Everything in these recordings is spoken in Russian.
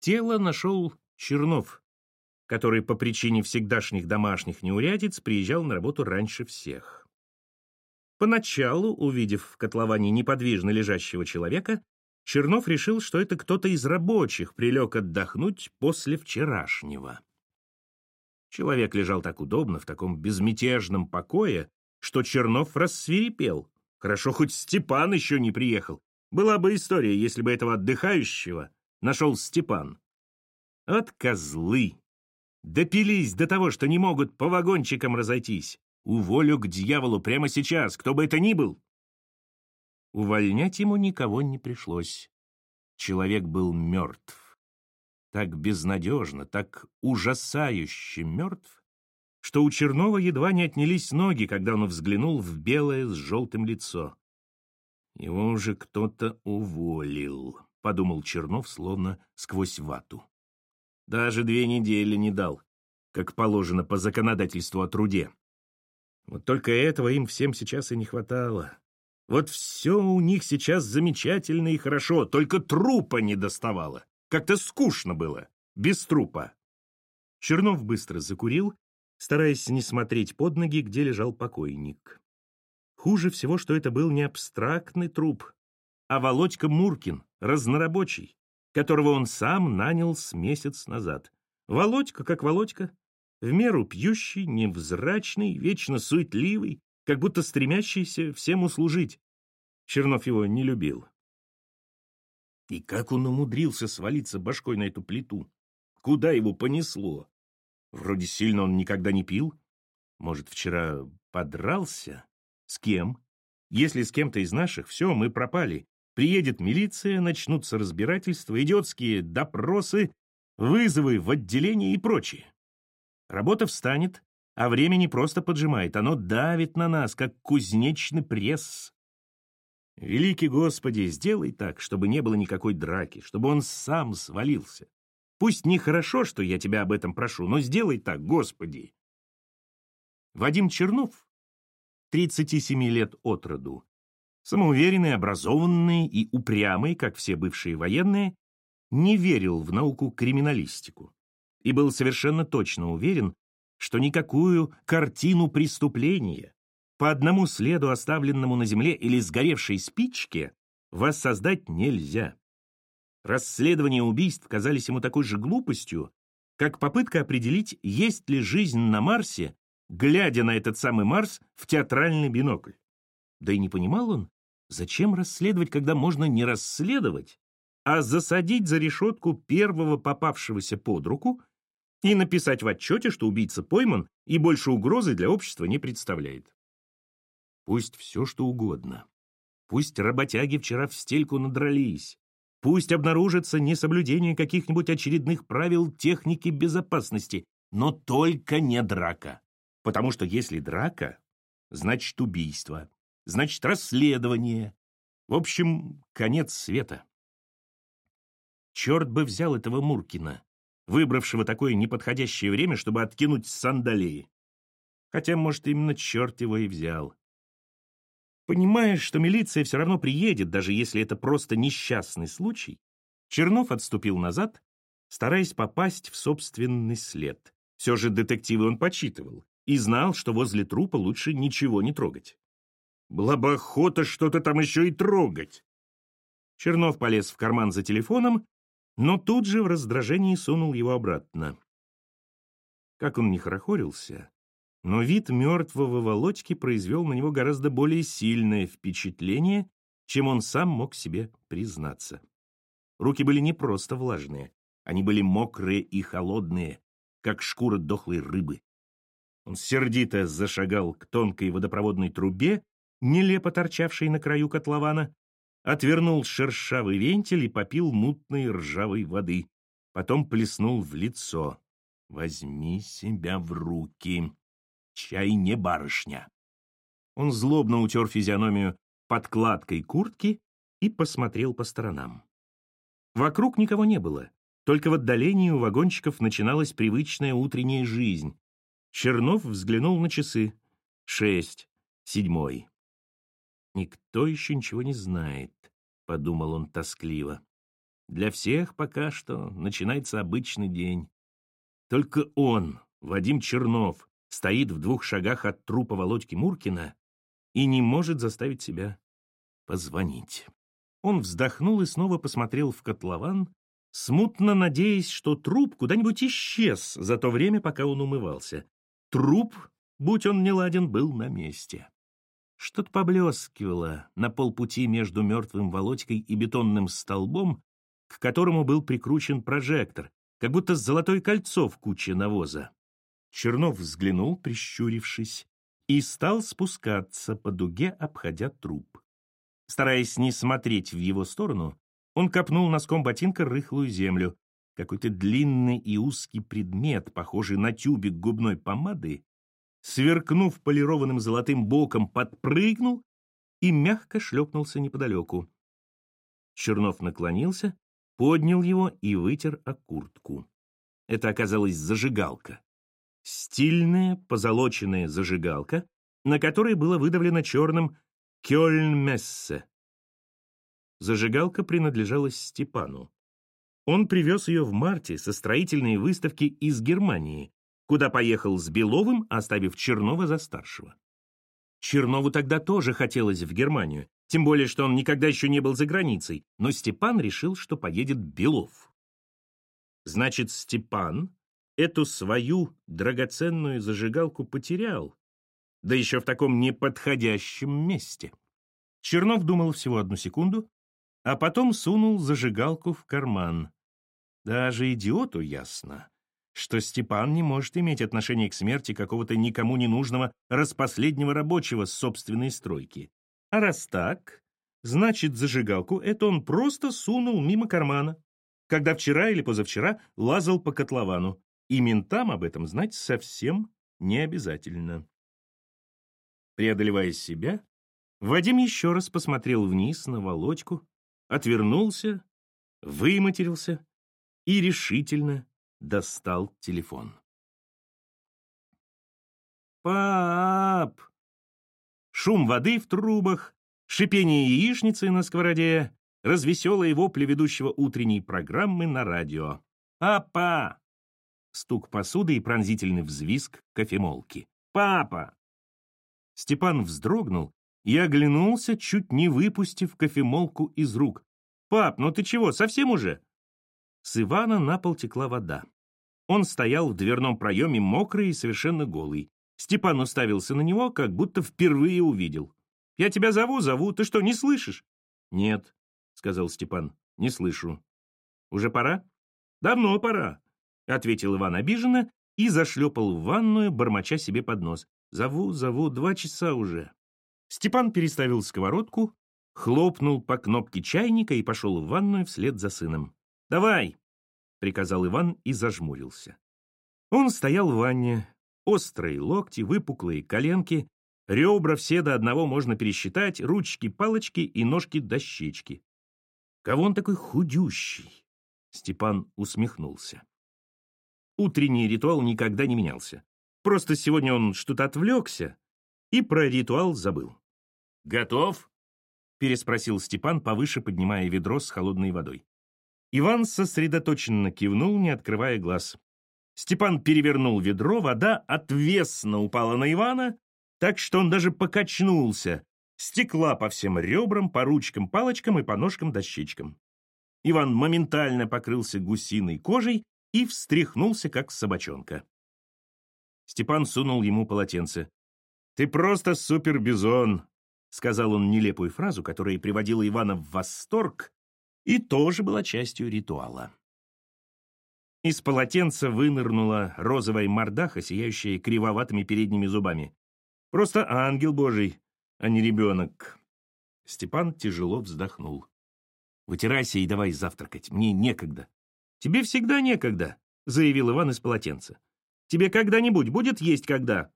Тело нашел Чернов, который по причине всегдашних домашних неурядиц приезжал на работу раньше всех. Поначалу, увидев в котловане неподвижно лежащего человека, Чернов решил, что это кто-то из рабочих прилег отдохнуть после вчерашнего. Человек лежал так удобно, в таком безмятежном покое, что Чернов рассвирепел. Хорошо, хоть Степан еще не приехал. Была бы история, если бы этого отдыхающего нашел Степан. От козлы! Допились до того, что не могут по вагончикам разойтись. Уволю к дьяволу прямо сейчас, кто бы это ни был. Увольнять ему никого не пришлось. Человек был мертв. Так безнадежно, так ужасающе мертв, что у Чернова едва не отнялись ноги, когда он взглянул в белое с желтым лицо. «Его уже кто-то уволил», — подумал Чернов, словно сквозь вату. Даже две недели не дал, как положено по законодательству о труде. Вот только этого им всем сейчас и не хватало. Вот все у них сейчас замечательно и хорошо, только трупа не доставало. Как-то скучно было, без трупа. Чернов быстро закурил, стараясь не смотреть под ноги, где лежал покойник. Хуже всего, что это был не абстрактный труп, а Володька Муркин, разнорабочий, которого он сам нанял с месяц назад. Володька как Володька, в меру пьющий, невзрачный, вечно суетливый, как будто стремящийся всем услужить. Чернов его не любил. И как он умудрился свалиться башкой на эту плиту? Куда его понесло? Вроде сильно он никогда не пил. Может, вчера подрался? С кем? Если с кем-то из наших, все, мы пропали. Приедет милиция, начнутся разбирательства, идиотские допросы, вызовы в отделение и прочее. Работа встанет, а время не просто поджимает, оно давит на нас, как кузнечный пресс. Великий Господи, сделай так, чтобы не было никакой драки, чтобы он сам свалился. Пусть нехорошо, что я тебя об этом прошу, но сделай так, Господи. Вадим Чернов, 37 лет от роду, самоуверенный, образованный и упрямый, как все бывшие военные, не верил в науку криминалистику и был совершенно точно уверен, что никакую картину преступления по одному следу, оставленному на земле или сгоревшей спичке, воссоздать нельзя. Расследования убийств казались ему такой же глупостью, как попытка определить, есть ли жизнь на Марсе, глядя на этот самый Марс в театральный бинокль. Да и не понимал он, зачем расследовать, когда можно не расследовать, а засадить за решетку первого попавшегося под руку и написать в отчете, что убийца пойман и больше угрозы для общества не представляет. Пусть все, что угодно. Пусть работяги вчера в стельку надрались. Пусть обнаружится несоблюдение каких-нибудь очередных правил техники безопасности, но только не драка. Потому что если драка, значит убийство, значит расследование. В общем, конец света. Черт бы взял этого Муркина выбравшего такое неподходящее время, чтобы откинуть сандалии. Хотя, может, именно черт его и взял. Понимаешь, что милиция все равно приедет, даже если это просто несчастный случай, Чернов отступил назад, стараясь попасть в собственный след. Все же детективы он почитывал и знал, что возле трупа лучше ничего не трогать. Была бы охота что-то там еще и трогать. Чернов полез в карман за телефоном но тут же в раздражении сунул его обратно. Как он не хорохорился, но вид мертвого Володьки произвел на него гораздо более сильное впечатление, чем он сам мог себе признаться. Руки были не просто влажные, они были мокрые и холодные, как шкура дохлой рыбы. Он сердито зашагал к тонкой водопроводной трубе, нелепо торчавшей на краю котлована, отвернул шершавый вентиль и попил мутной ржавой воды. Потом плеснул в лицо. «Возьми себя в руки. Чай не барышня». Он злобно утер физиономию подкладкой куртки и посмотрел по сторонам. Вокруг никого не было, только в отдалении у вагончиков начиналась привычная утренняя жизнь. Чернов взглянул на часы. Шесть, седьмой. «Никто еще ничего не знает», — подумал он тоскливо. Для всех пока что начинается обычный день. Только он, Вадим Чернов, стоит в двух шагах от трупа Володьки Муркина и не может заставить себя позвонить. Он вздохнул и снова посмотрел в котлован, смутно надеясь, что труп куда-нибудь исчез за то время, пока он умывался. Труп, будь он не ладен, был на месте. Что-то поблескивало на полпути между мертвым Володькой и бетонным столбом, к которому был прикручен прожектор, как будто золотое кольцо в куче навоза. Чернов взглянул, прищурившись, и стал спускаться по дуге, обходя труп. Стараясь не смотреть в его сторону, он копнул носком ботинка рыхлую землю. Какой-то длинный и узкий предмет, похожий на тюбик губной помады, сверкнув полированным золотым боком, подпрыгнул и мягко шлепнулся неподалеку. Чернов наклонился, поднял его и вытер о куртку. Это оказалась зажигалка. Стильная, позолоченная зажигалка, на которой было выдавлено черным Кёльнмессе. Зажигалка принадлежала Степану. Он привез ее в марте со строительной выставки из Германии, куда поехал с Беловым, оставив Чернова за старшего. Чернову тогда тоже хотелось в Германию, тем более, что он никогда еще не был за границей, но Степан решил, что поедет Белов. Значит, Степан эту свою драгоценную зажигалку потерял, да еще в таком неподходящем месте. Чернов думал всего одну секунду, а потом сунул зажигалку в карман. Даже идиоту ясно, что Степан не может иметь отношение к смерти какого-то никому не нужного распоследнего рабочего с собственной стройки. А раз так, значит, зажигалку это он просто сунул мимо кармана, когда вчера или позавчера лазал по котловану, и ментам об этом знать совсем не обязательно. Преодолевая себя, Вадим еще раз посмотрел вниз на Володьку, отвернулся, выматерился и решительно достал телефон. «Пап!» Шум воды в трубах, шипение яичницы на сковороде, развеселые вопли ведущего утренней программы на радио. «Папа!» Стук посуды и пронзительный взвизг кофемолки. «Папа!» Степан вздрогнул и оглянулся, чуть не выпустив кофемолку из рук. «Пап, ну ты чего, совсем уже?» С Ивана на пол текла вода. Он стоял в дверном проеме, мокрый и совершенно голый. Степан уставился на него, как будто впервые увидел. «Я тебя зову, зову, ты что, не слышишь?» «Нет», — сказал Степан, — «не слышу». «Уже пора?» «Давно пора», — ответил Иван обиженно и зашлепал в ванную, бормоча себе под нос. Зову, зову, два часа уже. Степан переставил сковородку, хлопнул по кнопке чайника и пошел в ванную вслед за сыном. «Давай!» — приказал Иван и зажмурился. Он стоял в ванне, острые локти, выпуклые коленки, ребра все до одного можно пересчитать, ручки-палочки и ножки-дощечки. «Кого он такой худющий?» Степан усмехнулся. Утренний ритуал никогда не менялся. Просто сегодня он что-то отвлекся и про ритуал забыл. «Готов?» — переспросил Степан, повыше поднимая ведро с холодной водой. Иван сосредоточенно кивнул, не открывая глаз. Степан перевернул ведро, вода отвесно упала на Ивана, так что он даже покачнулся, стекла по всем ребрам, по ручкам, палочкам и по ножкам-дощечкам. Иван моментально покрылся гусиной кожей и встряхнулся, как собачонка. Степан сунул ему полотенце. «Ты просто супербизон», — сказал он нелепую фразу, которая приводила Ивана в восторг и тоже была частью ритуала. Из полотенца вынырнула розовая мордаха, сияющая кривоватыми передними зубами. «Просто ангел божий, а не ребенок». Степан тяжело вздохнул. «Вытирайся и давай завтракать, мне некогда». «Тебе всегда некогда», — заявил Иван из полотенца. Тебе когда-нибудь будет есть когда?»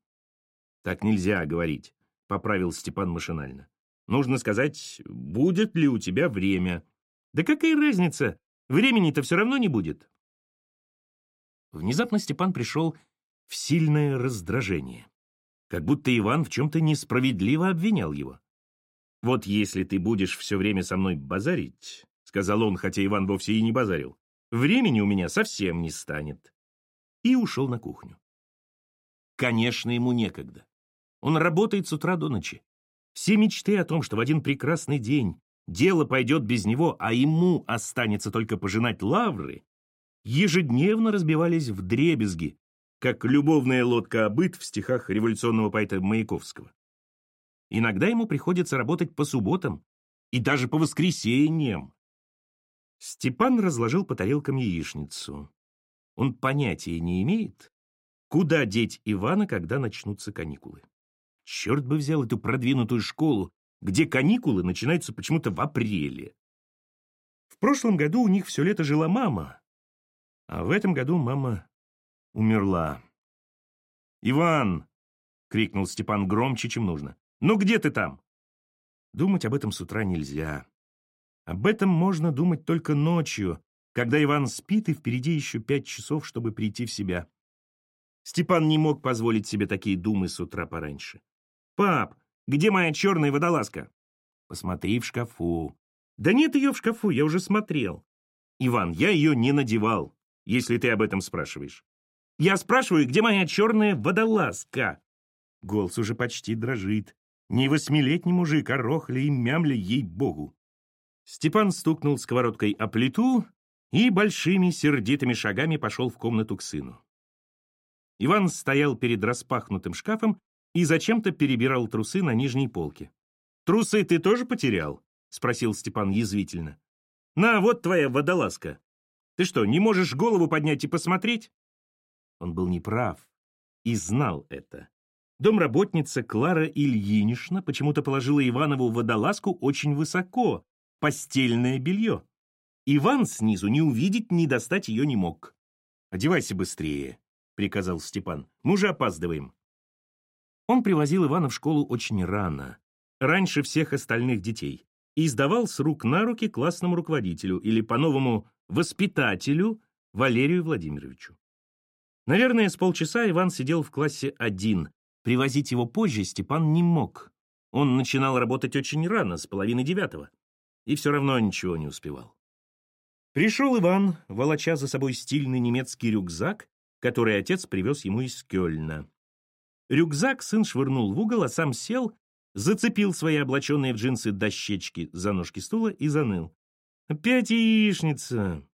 «Так нельзя говорить», — поправил Степан машинально. «Нужно сказать, будет ли у тебя время». «Да какая разница? Времени-то все равно не будет». Внезапно Степан пришел в сильное раздражение. Как будто Иван в чем-то несправедливо обвинял его. «Вот если ты будешь все время со мной базарить», — сказал он, хотя Иван вовсе и не базарил. «Времени у меня совсем не станет». И ушел на кухню. Конечно, ему некогда. Он работает с утра до ночи. Все мечты о том, что в один прекрасный день дело пойдет без него, а ему останется только пожинать лавры, ежедневно разбивались в дребезги, как любовная лодка обыт в стихах революционного поэта Маяковского. Иногда ему приходится работать по субботам и даже по воскресеньям. Степан разложил по тарелкам яичницу. Он понятия не имеет, куда деть Ивана, когда начнутся каникулы. Черт бы взял эту продвинутую школу, где каникулы начинаются почему-то в апреле. В прошлом году у них все лето жила мама, а в этом году мама умерла. «Иван!» — крикнул Степан громче, чем нужно. «Ну где ты там?» Думать об этом с утра нельзя. Об этом можно думать только ночью, когда Иван спит и впереди еще пять часов, чтобы прийти в себя. Степан не мог позволить себе такие думы с утра пораньше. «Пап, где моя черная водолазка?» «Посмотри в шкафу». «Да нет ее в шкафу, я уже смотрел». «Иван, я ее не надевал, если ты об этом спрашиваешь». «Я спрашиваю, где моя черная водолазка?» Голос уже почти дрожит. Не восьмилетний мужик, а рохли и мямля ей-богу. Степан стукнул сковородкой о плиту и большими сердитыми шагами пошел в комнату к сыну. Иван стоял перед распахнутым шкафом и зачем-то перебирал трусы на нижней полке. «Трусы ты тоже потерял?» — спросил Степан язвительно. «На, вот твоя водолазка. Ты что, не можешь голову поднять и посмотреть?» Он был неправ и знал это. Домработница Клара Ильинична почему-то положила Иванову водолазку очень высоко, постельное белье. Иван снизу не увидеть, не достать ее не мог. «Одевайся быстрее», — приказал Степан. «Мы уже опаздываем». Он привозил Ивана в школу очень рано, раньше всех остальных детей, и сдавал с рук на руки классному руководителю или, по-новому, воспитателю Валерию Владимировичу. Наверное, с полчаса Иван сидел в классе один. Привозить его позже Степан не мог. Он начинал работать очень рано, с половины девятого, и все равно ничего не успевал. Пришел Иван, волоча за собой стильный немецкий рюкзак, который отец привез ему из Кёльна. Рюкзак сын швырнул в угол, а сам сел, зацепил свои облаченные в джинсы дощечки за ножки стула и заныл. «Опять яичница!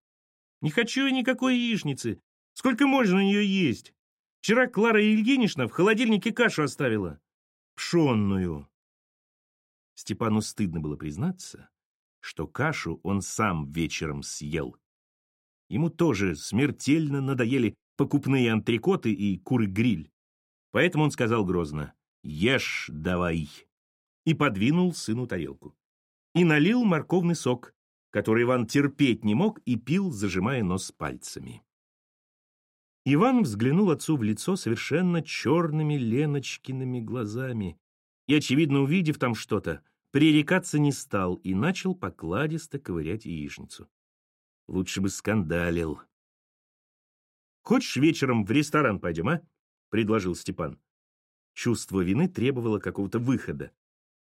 Не хочу я никакой яичницы! Сколько можно ее есть? Вчера Клара Ильинична в холодильнике кашу оставила. Пшенную!» Степану стыдно было признаться, что кашу он сам вечером съел. Ему тоже смертельно надоели покупные антрикоты и куры-гриль. Поэтому он сказал грозно «Ешь давай» и подвинул сыну тарелку. И налил морковный сок, который Иван терпеть не мог и пил, зажимая нос пальцами. Иван взглянул отцу в лицо совершенно черными Леночкиными глазами и, очевидно, увидев там что-то, пререкаться не стал и начал покладисто ковырять яичницу. Лучше бы скандалил. Хочешь, вечером в ресторан пойдем, а?» — предложил Степан. Чувство вины требовало какого-то выхода.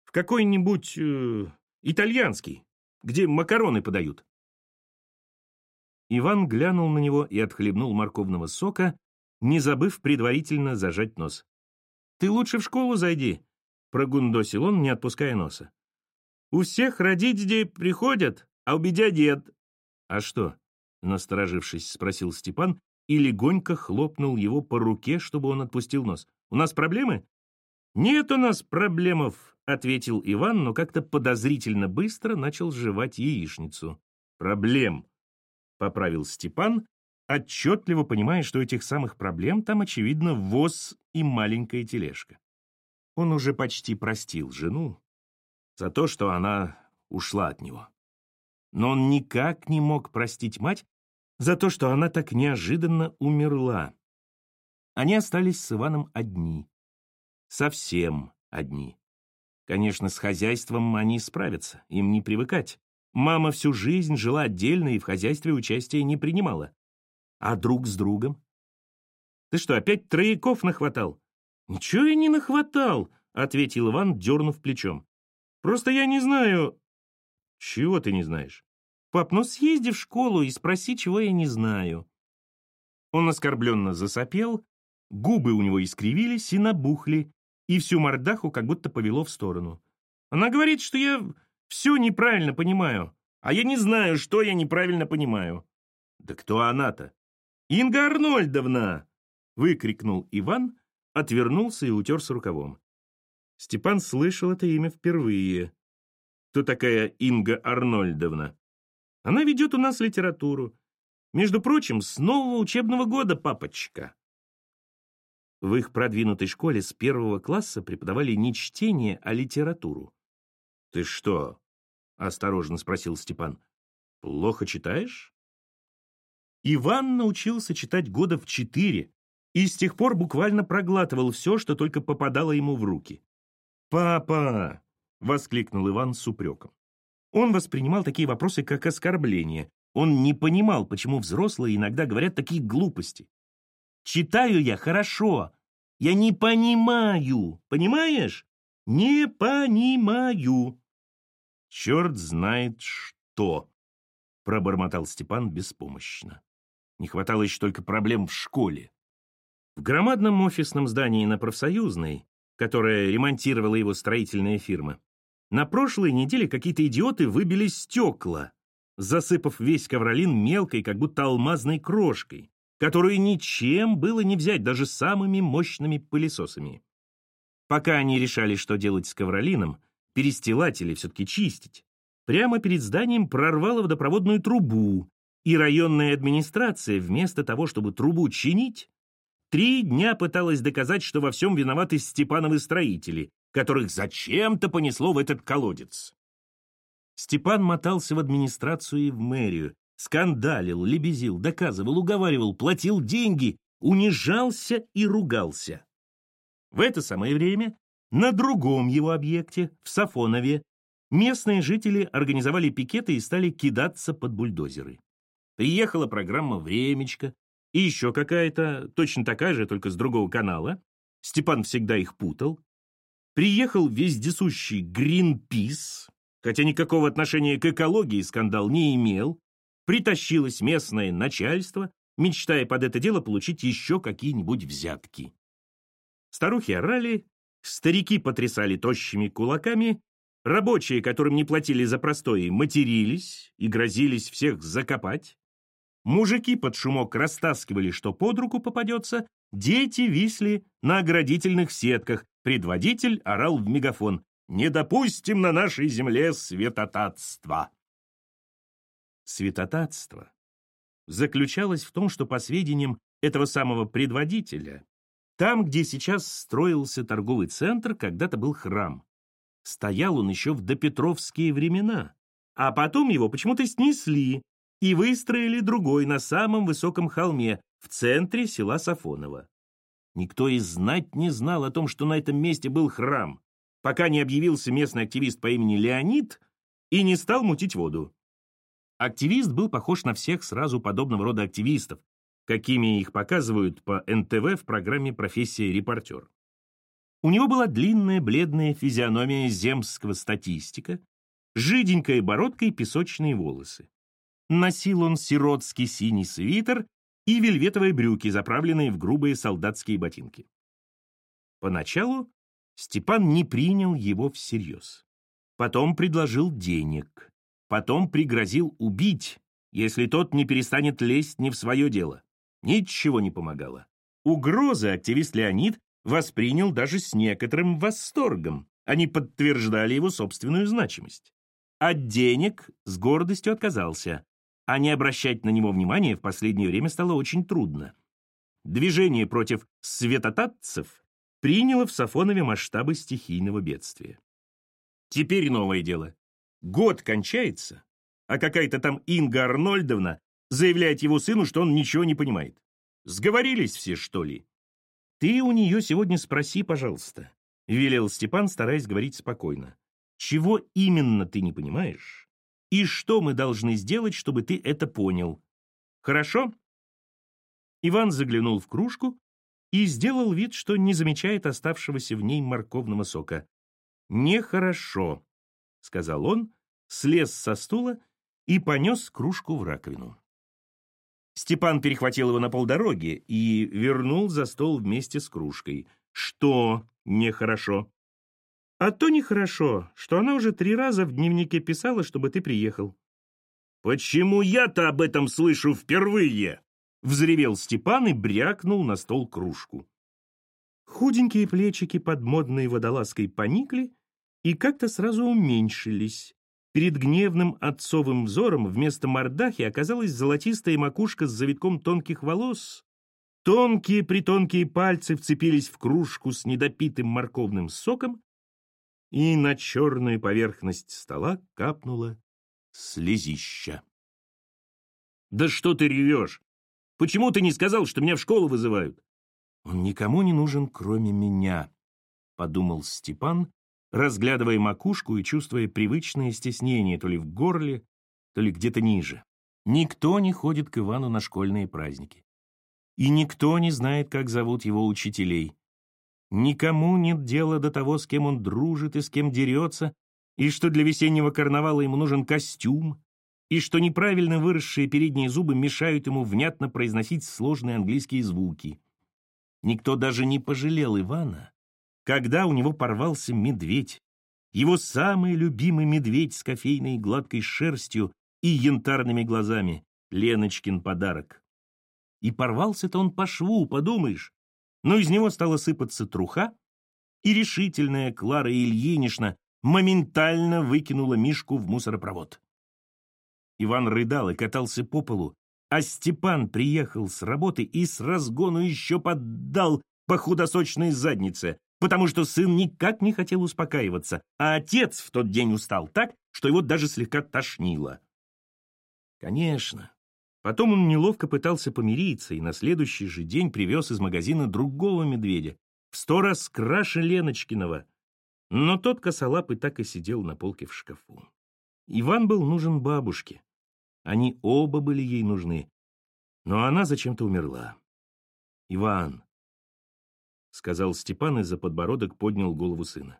«В какой-нибудь э, итальянский, где макароны подают». Иван глянул на него и отхлебнул морковного сока, не забыв предварительно зажать нос. «Ты лучше в школу зайди», — прогундосил он, не отпуская носа. «У всех родители приходят, а у меня нет». «А что?» — насторожившись, спросил Степан и легонько хлопнул его по руке, чтобы он отпустил нос. «У нас проблемы?» «Нет у нас проблемов», — ответил Иван, но как-то подозрительно быстро начал жевать яичницу. «Проблем», — поправил Степан, отчетливо понимая, что этих самых проблем там, очевидно, воз и маленькая тележка. Он уже почти простил жену за то, что она ушла от него. Но он никак не мог простить мать за то, что она так неожиданно умерла. Они остались с Иваном одни. Совсем одни. Конечно, с хозяйством они справятся, им не привыкать. Мама всю жизнь жила отдельно и в хозяйстве участия не принимала. А друг с другом? Ты что, опять трояков нахватал? Ничего я не нахватал, ответил Иван, дернув плечом. Просто я не знаю... Чего ты не знаешь? Пап, ну съезди в школу и спроси, чего я не знаю. Он оскорбленно засопел, губы у него искривились и набухли, и всю мордаху как будто повело в сторону. Она говорит, что я все неправильно понимаю, а я не знаю, что я неправильно понимаю. Да кто она-то? Инга Арнольдовна! Выкрикнул Иван, отвернулся и утерся рукавом. Степан слышал это имя впервые. Кто такая Инга Арнольдовна? Она ведет у нас литературу. Между прочим, с нового учебного года, папочка. В их продвинутой школе с первого класса преподавали не чтение, а литературу. «Ты что?» — осторожно спросил Степан. «Плохо читаешь?» Иван научился читать года в четыре и с тех пор буквально проглатывал все, что только попадало ему в руки. «Папа!» — воскликнул Иван с упреком. Он воспринимал такие вопросы как оскорбление. Он не понимал, почему взрослые иногда говорят такие глупости. «Читаю я хорошо. Я не понимаю. Понимаешь? Не понимаю». «Черт знает что!» — пробормотал Степан беспомощно. Не хватало еще только проблем в школе. В громадном офисном здании на Профсоюзной, которое ремонтировала его строительная фирма, на прошлой неделе какие-то идиоты выбили стекла, засыпав весь ковролин мелкой, как будто алмазной крошкой, которую ничем было не взять даже самыми мощными пылесосами. Пока они решали, что делать с ковролином, перестилать или все-таки чистить, прямо перед зданием прорвало водопроводную трубу, и районная администрация, вместо того, чтобы трубу чинить, три дня пыталась доказать, что во всем виноваты Степановы строители, которых зачем-то понесло в этот колодец. Степан мотался в администрацию и в мэрию, скандалил, лебезил, доказывал, уговаривал, платил деньги, унижался и ругался. В это самое время на другом его объекте, в Сафонове, местные жители организовали пикеты и стали кидаться под бульдозеры. Приехала программа «Времечко» и еще какая-то, точно такая же, только с другого канала. Степан всегда их путал. Приехал вездесущий Гринпис, хотя никакого отношения к экологии скандал не имел. Притащилось местное начальство, мечтая под это дело получить еще какие-нибудь взятки. Старухи орали, старики потрясали тощими кулаками, рабочие, которым не платили за простое, матерились и грозились всех закопать. Мужики под шумок растаскивали, что под руку попадется, дети висли на оградительных сетках, Предводитель орал в мегафон «Не допустим на нашей земле святотатства!» Святотатство заключалось в том, что, по сведениям этого самого предводителя, там, где сейчас строился торговый центр, когда-то был храм. Стоял он еще в допетровские времена, а потом его почему-то снесли и выстроили другой на самом высоком холме в центре села Сафоново. Никто и знать не знал о том, что на этом месте был храм, пока не объявился местный активист по имени Леонид и не стал мутить воду. Активист был похож на всех сразу подобного рода активистов, какими их показывают по НТВ в программе «Профессия репортер». У него была длинная бледная физиономия земского статистика, жиденькая бородка и песочные волосы. Носил он сиротский синий свитер и вельветовые брюки, заправленные в грубые солдатские ботинки. Поначалу Степан не принял его всерьез. Потом предложил денег. Потом пригрозил убить, если тот не перестанет лезть не в свое дело. Ничего не помогало. Угрозы активист Леонид воспринял даже с некоторым восторгом. Они подтверждали его собственную значимость. От денег с гордостью отказался а не обращать на него внимания в последнее время стало очень трудно. Движение против светотатцев приняло в Сафонове масштабы стихийного бедствия. Теперь новое дело. Год кончается, а какая-то там Инга Арнольдовна заявляет его сыну, что он ничего не понимает. Сговорились все, что ли? Ты у нее сегодня спроси, пожалуйста, — велел Степан, стараясь говорить спокойно. Чего именно ты не понимаешь? И что мы должны сделать, чтобы ты это понял. Хорошо?» Иван заглянул в кружку и сделал вид, что не замечает оставшегося в ней морковного сока. «Нехорошо», — сказал он, слез со стула и понес кружку в раковину. Степан перехватил его на полдороги и вернул за стол вместе с кружкой. Что нехорошо? А то нехорошо, что она уже три раза в дневнике писала, чтобы ты приехал. Почему я-то об этом слышу впервые? Взревел Степан и брякнул на стол кружку. Худенькие плечики под модной водолазкой поникли и как-то сразу уменьшились. Перед гневным отцовым взором вместо мордахи оказалась золотистая макушка с завитком тонких волос. Тонкие-притонкие пальцы вцепились в кружку с недопитым морковным соком, и на черную поверхность стола капнула слезища. «Да что ты ревешь? Почему ты не сказал, что меня в школу вызывают?» «Он никому не нужен, кроме меня», — подумал Степан, разглядывая макушку и чувствуя привычное стеснение то ли в горле, то ли где-то ниже. Никто не ходит к Ивану на школьные праздники. И никто не знает, как зовут его учителей. Никому нет дела до того, с кем он дружит и с кем дерется, и что для весеннего карнавала ему нужен костюм, и что неправильно выросшие передние зубы мешают ему внятно произносить сложные английские звуки. Никто даже не пожалел Ивана, когда у него порвался медведь, его самый любимый медведь с кофейной гладкой шерстью и янтарными глазами, Леночкин подарок. И порвался-то он по шву, подумаешь. Но из него стала сыпаться труха, и решительная Клара Ильинична моментально выкинула Мишку в мусоропровод. Иван рыдал и катался по полу, а Степан приехал с работы и с разгону еще поддал по худосочной заднице, потому что сын никак не хотел успокаиваться, а отец в тот день устал так, что его даже слегка тошнило. Конечно. Потом он неловко пытался помириться и на следующий же день привез из магазина другого медведя, в сто раз краше Леночкиного. Но тот косолапый так и сидел на полке в шкафу. Иван был нужен бабушке. Они оба были ей нужны. Но она зачем-то умерла. Иван, — сказал Степан и за подбородок поднял голову сына.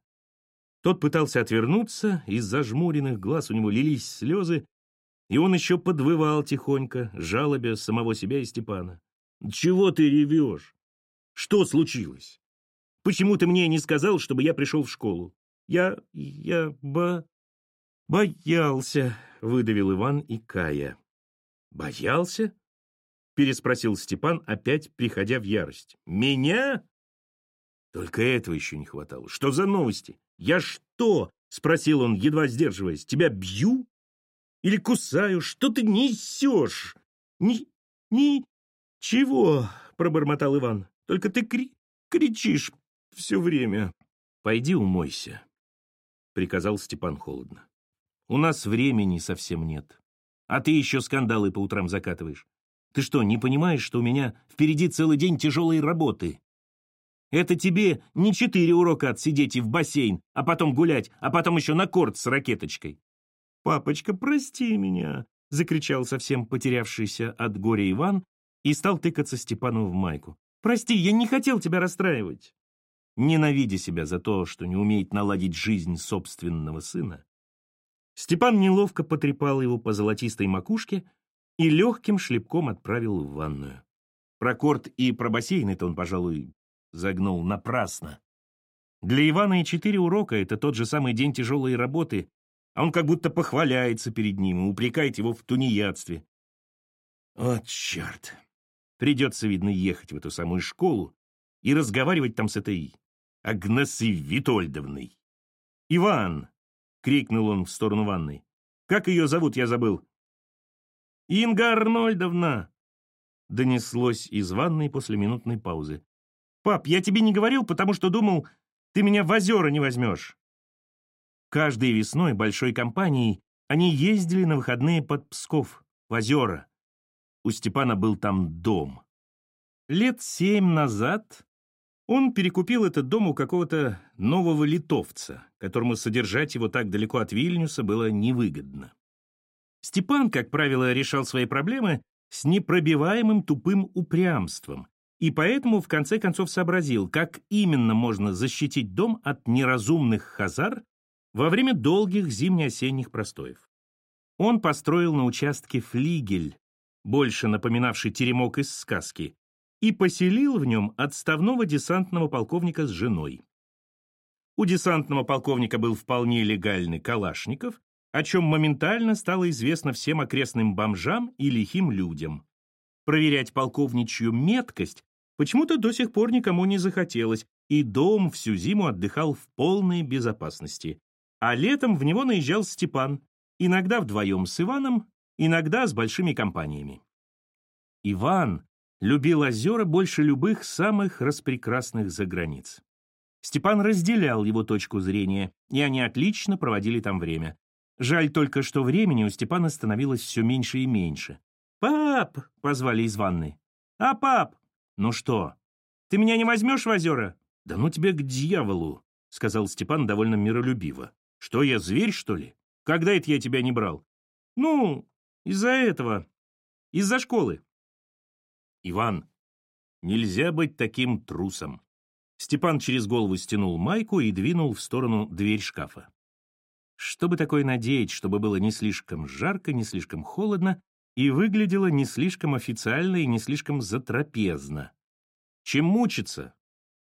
Тот пытался отвернуться, из зажмуренных глаз у него лились слезы, и он еще подвывал тихонько, жалобя самого себя и Степана. «Чего ты ревешь? Что случилось? Почему ты мне не сказал, чтобы я пришел в школу? Я... я... ба... боялся», — выдавил Иван и Кая. «Боялся?» — переспросил Степан, опять приходя в ярость. «Меня?» Только этого еще не хватало. Что за новости? Я что? Спросил он, едва сдерживаясь. Тебя бью? Или кусаю? Что ты несешь? Ни... ни... чего? Пробормотал Иван. Только ты кри... кричишь все время. Пойди умойся, приказал Степан холодно. У нас времени совсем нет. А ты еще скандалы по утрам закатываешь. Ты что, не понимаешь, что у меня впереди целый день тяжелой работы? Это тебе не четыре урока отсидеть и в бассейн, а потом гулять, а потом еще на корт с ракеточкой. «Папочка, прости меня!» — закричал совсем потерявшийся от горя Иван и стал тыкаться Степану в майку. «Прости, я не хотел тебя расстраивать!» Ненавидя себя за то, что не умеет наладить жизнь собственного сына, Степан неловко потрепал его по золотистой макушке и легким шлепком отправил в ванную. Про корт и про бассейн это он, пожалуй, загнул напрасно. Для Ивана и четыре урока — это тот же самый день тяжелой работы, а он как будто похваляется перед ним и упрекает его в тунеядстве. О, черт! Придется, видно, ехать в эту самую школу и разговаривать там с этой Агнесой Витольдовной. «Иван!» — крикнул он в сторону ванной. «Как ее зовут, я забыл?» «Инга Арнольдовна!» Донеслось из ванной после минутной паузы. Пап, я тебе не говорил, потому что думал, ты меня в озера не возьмешь. Каждой весной большой компанией они ездили на выходные под Псков, в озера. У Степана был там дом. Лет семь назад он перекупил этот дом у какого-то нового литовца, которому содержать его так далеко от Вильнюса было невыгодно. Степан, как правило, решал свои проблемы с непробиваемым тупым упрямством, и поэтому в конце концов сообразил, как именно можно защитить дом от неразумных хазар во время долгих зимне-осенних простоев. Он построил на участке флигель, больше напоминавший теремок из сказки, и поселил в нем отставного десантного полковника с женой. У десантного полковника был вполне легальный Калашников, о чем моментально стало известно всем окрестным бомжам и лихим людям. Проверять полковничью меткость почему-то до сих пор никому не захотелось, и дом всю зиму отдыхал в полной безопасности. А летом в него наезжал Степан, иногда вдвоем с Иваном, иногда с большими компаниями. Иван любил озера больше любых самых распрекрасных заграниц. Степан разделял его точку зрения, и они отлично проводили там время. Жаль только, что времени у Степана становилось все меньше и меньше. «Пап!» — позвали из ванны. «А, пап!» «Ну что, ты меня не возьмешь в озера?» «Да ну тебе к дьяволу!» — сказал Степан довольно миролюбиво. «Что, я зверь, что ли? Когда это я тебя не брал?» «Ну, из-за этого. Из-за школы». «Иван, нельзя быть таким трусом». Степан через голову стянул майку и двинул в сторону дверь шкафа. Чтобы такое надеть, чтобы было не слишком жарко, не слишком холодно и выглядело не слишком официально и не слишком затрапезно. Чем мучиться?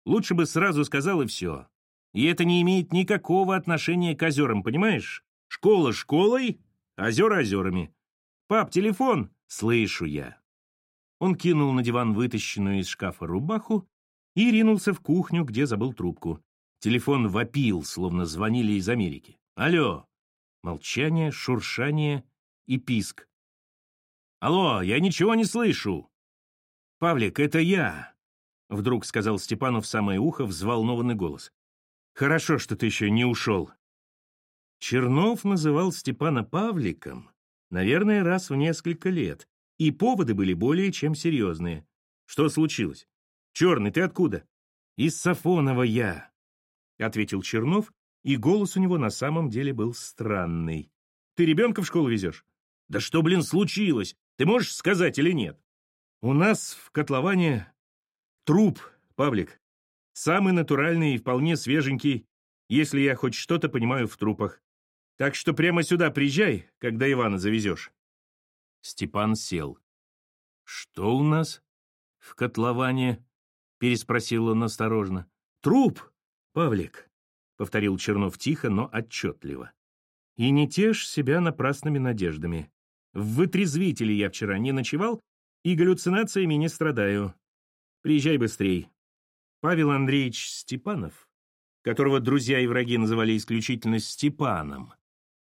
Лучше бы сразу сказал и все. И это не имеет никакого отношения к озерам, понимаешь? Школа школой, озера озерами. «Пап, телефон!» «Слышу я». Он кинул на диван вытащенную из шкафа рубаху и ринулся в кухню, где забыл трубку. Телефон вопил, словно звонили из Америки. «Алло!» Молчание, шуршание и писк. «Алло, я ничего не слышу!» «Павлик, это я!» Вдруг сказал Степану в самое ухо взволнованный голос. «Хорошо, что ты еще не ушел». Чернов называл Степана Павликом, наверное, раз в несколько лет, и поводы были более чем серьезные. Что случилось? «Черный, ты откуда?» «Из Сафонова я», — ответил Чернов, и голос у него на самом деле был странный. «Ты ребенка в школу везешь?» «Да что, блин, случилось? Ты можешь сказать или нет?» «У нас в котловане труп, Павлик. Самый натуральный и вполне свеженький, если я хоть что-то понимаю в трупах. Так что прямо сюда приезжай, когда Ивана завезешь». Степан сел. «Что у нас в котловане?» — переспросил он осторожно. «Труп, Павлик», — повторил Чернов тихо, но отчетливо. «И не тешь себя напрасными надеждами. В вытрезвителе я вчера не ночевал и галлюцинациями не страдаю. Приезжай быстрей». Павел Андреевич Степанов, которого друзья и враги называли исключительно Степаном,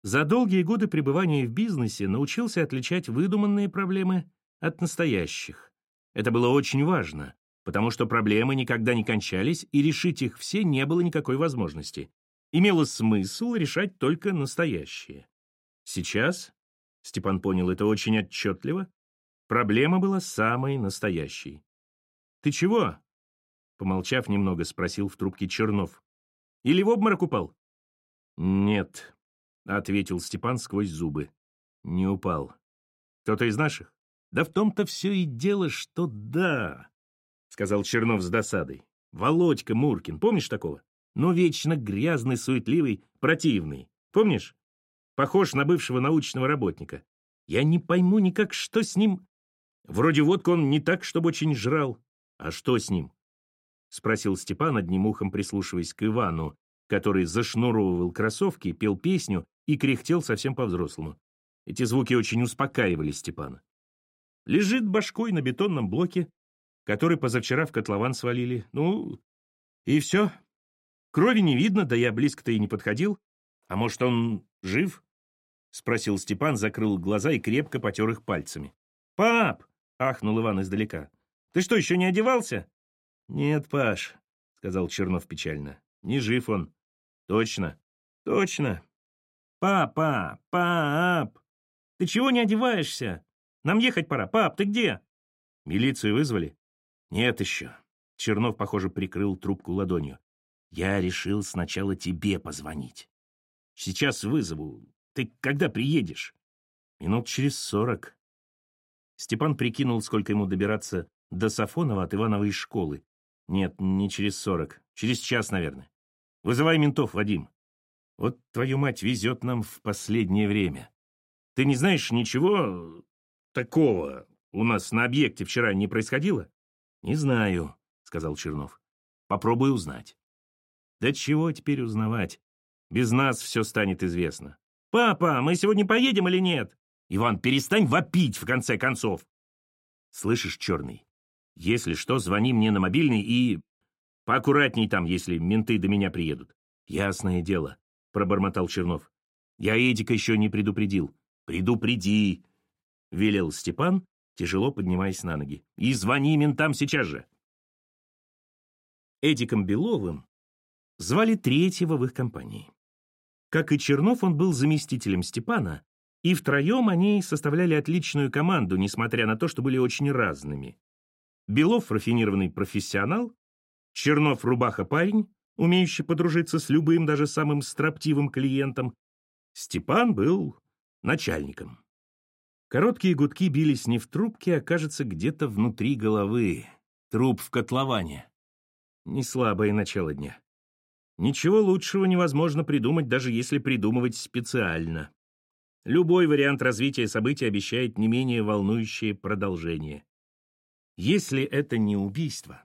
за долгие годы пребывания в бизнесе научился отличать выдуманные проблемы от настоящих. Это было очень важно, потому что проблемы никогда не кончались, и решить их все не было никакой возможности. Имело смысл решать только настоящее. Сейчас, Степан понял это очень отчетливо, проблема была самой настоящей. «Ты чего?» Помолчав немного, спросил в трубке Чернов. «Или в обморок упал?» «Нет», — ответил Степан сквозь зубы. «Не упал. Кто-то из наших?» «Да в том-то все и дело, что да. — сказал Чернов с досадой. «Володька Муркин, помнишь такого? Но вечно грязный, суетливый, противный. Помнишь? Похож на бывшего научного работника. Я не пойму никак, что с ним... Вроде водку он не так, чтобы очень жрал. А что с ним?» — спросил Степан, одним ухом прислушиваясь к Ивану, который зашнуровывал кроссовки, пел песню и кряхтел совсем по-взрослому. Эти звуки очень успокаивали Степана. Лежит башкой на бетонном блоке, который позавчера в котлован свалили. Ну, и все. Крови не видно, да я близко-то и не подходил. А может, он жив? Спросил Степан, закрыл глаза и крепко потер их пальцами. «Пап!» — ахнул Иван издалека. «Ты что, еще не одевался?» «Нет, Паш», — сказал Чернов печально. «Не жив он». «Точно». «Точно». «Папа! Пап! Ты чего не одеваешься? Нам ехать пора. Пап, ты где?» «Милицию вызвали?» «Нет еще». Чернов, похоже, прикрыл трубку ладонью. «Я решил сначала тебе позвонить. Сейчас вызову. Ты когда приедешь?» «Минут через сорок». Степан прикинул, сколько ему добираться до Сафонова от Ивановой школы. «Нет, не через сорок. Через час, наверное. Вызывай ментов, Вадим. Вот твою мать везет нам в последнее время». Ты не знаешь ничего такого у нас на объекте вчера не происходило? Не знаю, сказал Чернов. Попробуй узнать. Да чего теперь узнавать? Без нас все станет известно. Папа, мы сегодня поедем или нет? Иван, перестань вопить, в конце концов. Слышишь, Черный, если что, звони мне на мобильный и... Поаккуратней там, если менты до меня приедут. Ясное дело, пробормотал Чернов. Я Эдика еще не предупредил. Предупреди, велел Степан, тяжело поднимаясь на ноги. И звони ментам сейчас же. Эдиком Беловым звали третьего в их компании. Как и Чернов, он был заместителем Степана, и втроем они составляли отличную команду, несмотря на то, что были очень разными. Белов — рафинированный профессионал, Чернов — рубаха-парень, умеющий подружиться с любым, даже самым строптивым клиентом. Степан был начальником. Короткие гудки бились не в трубке, а, кажется, где-то внутри головы. Труп в котловане. Не слабое начало дня. Ничего лучшего невозможно придумать, даже если придумывать специально. Любой вариант развития событий обещает не менее волнующее продолжение. Если это не убийство,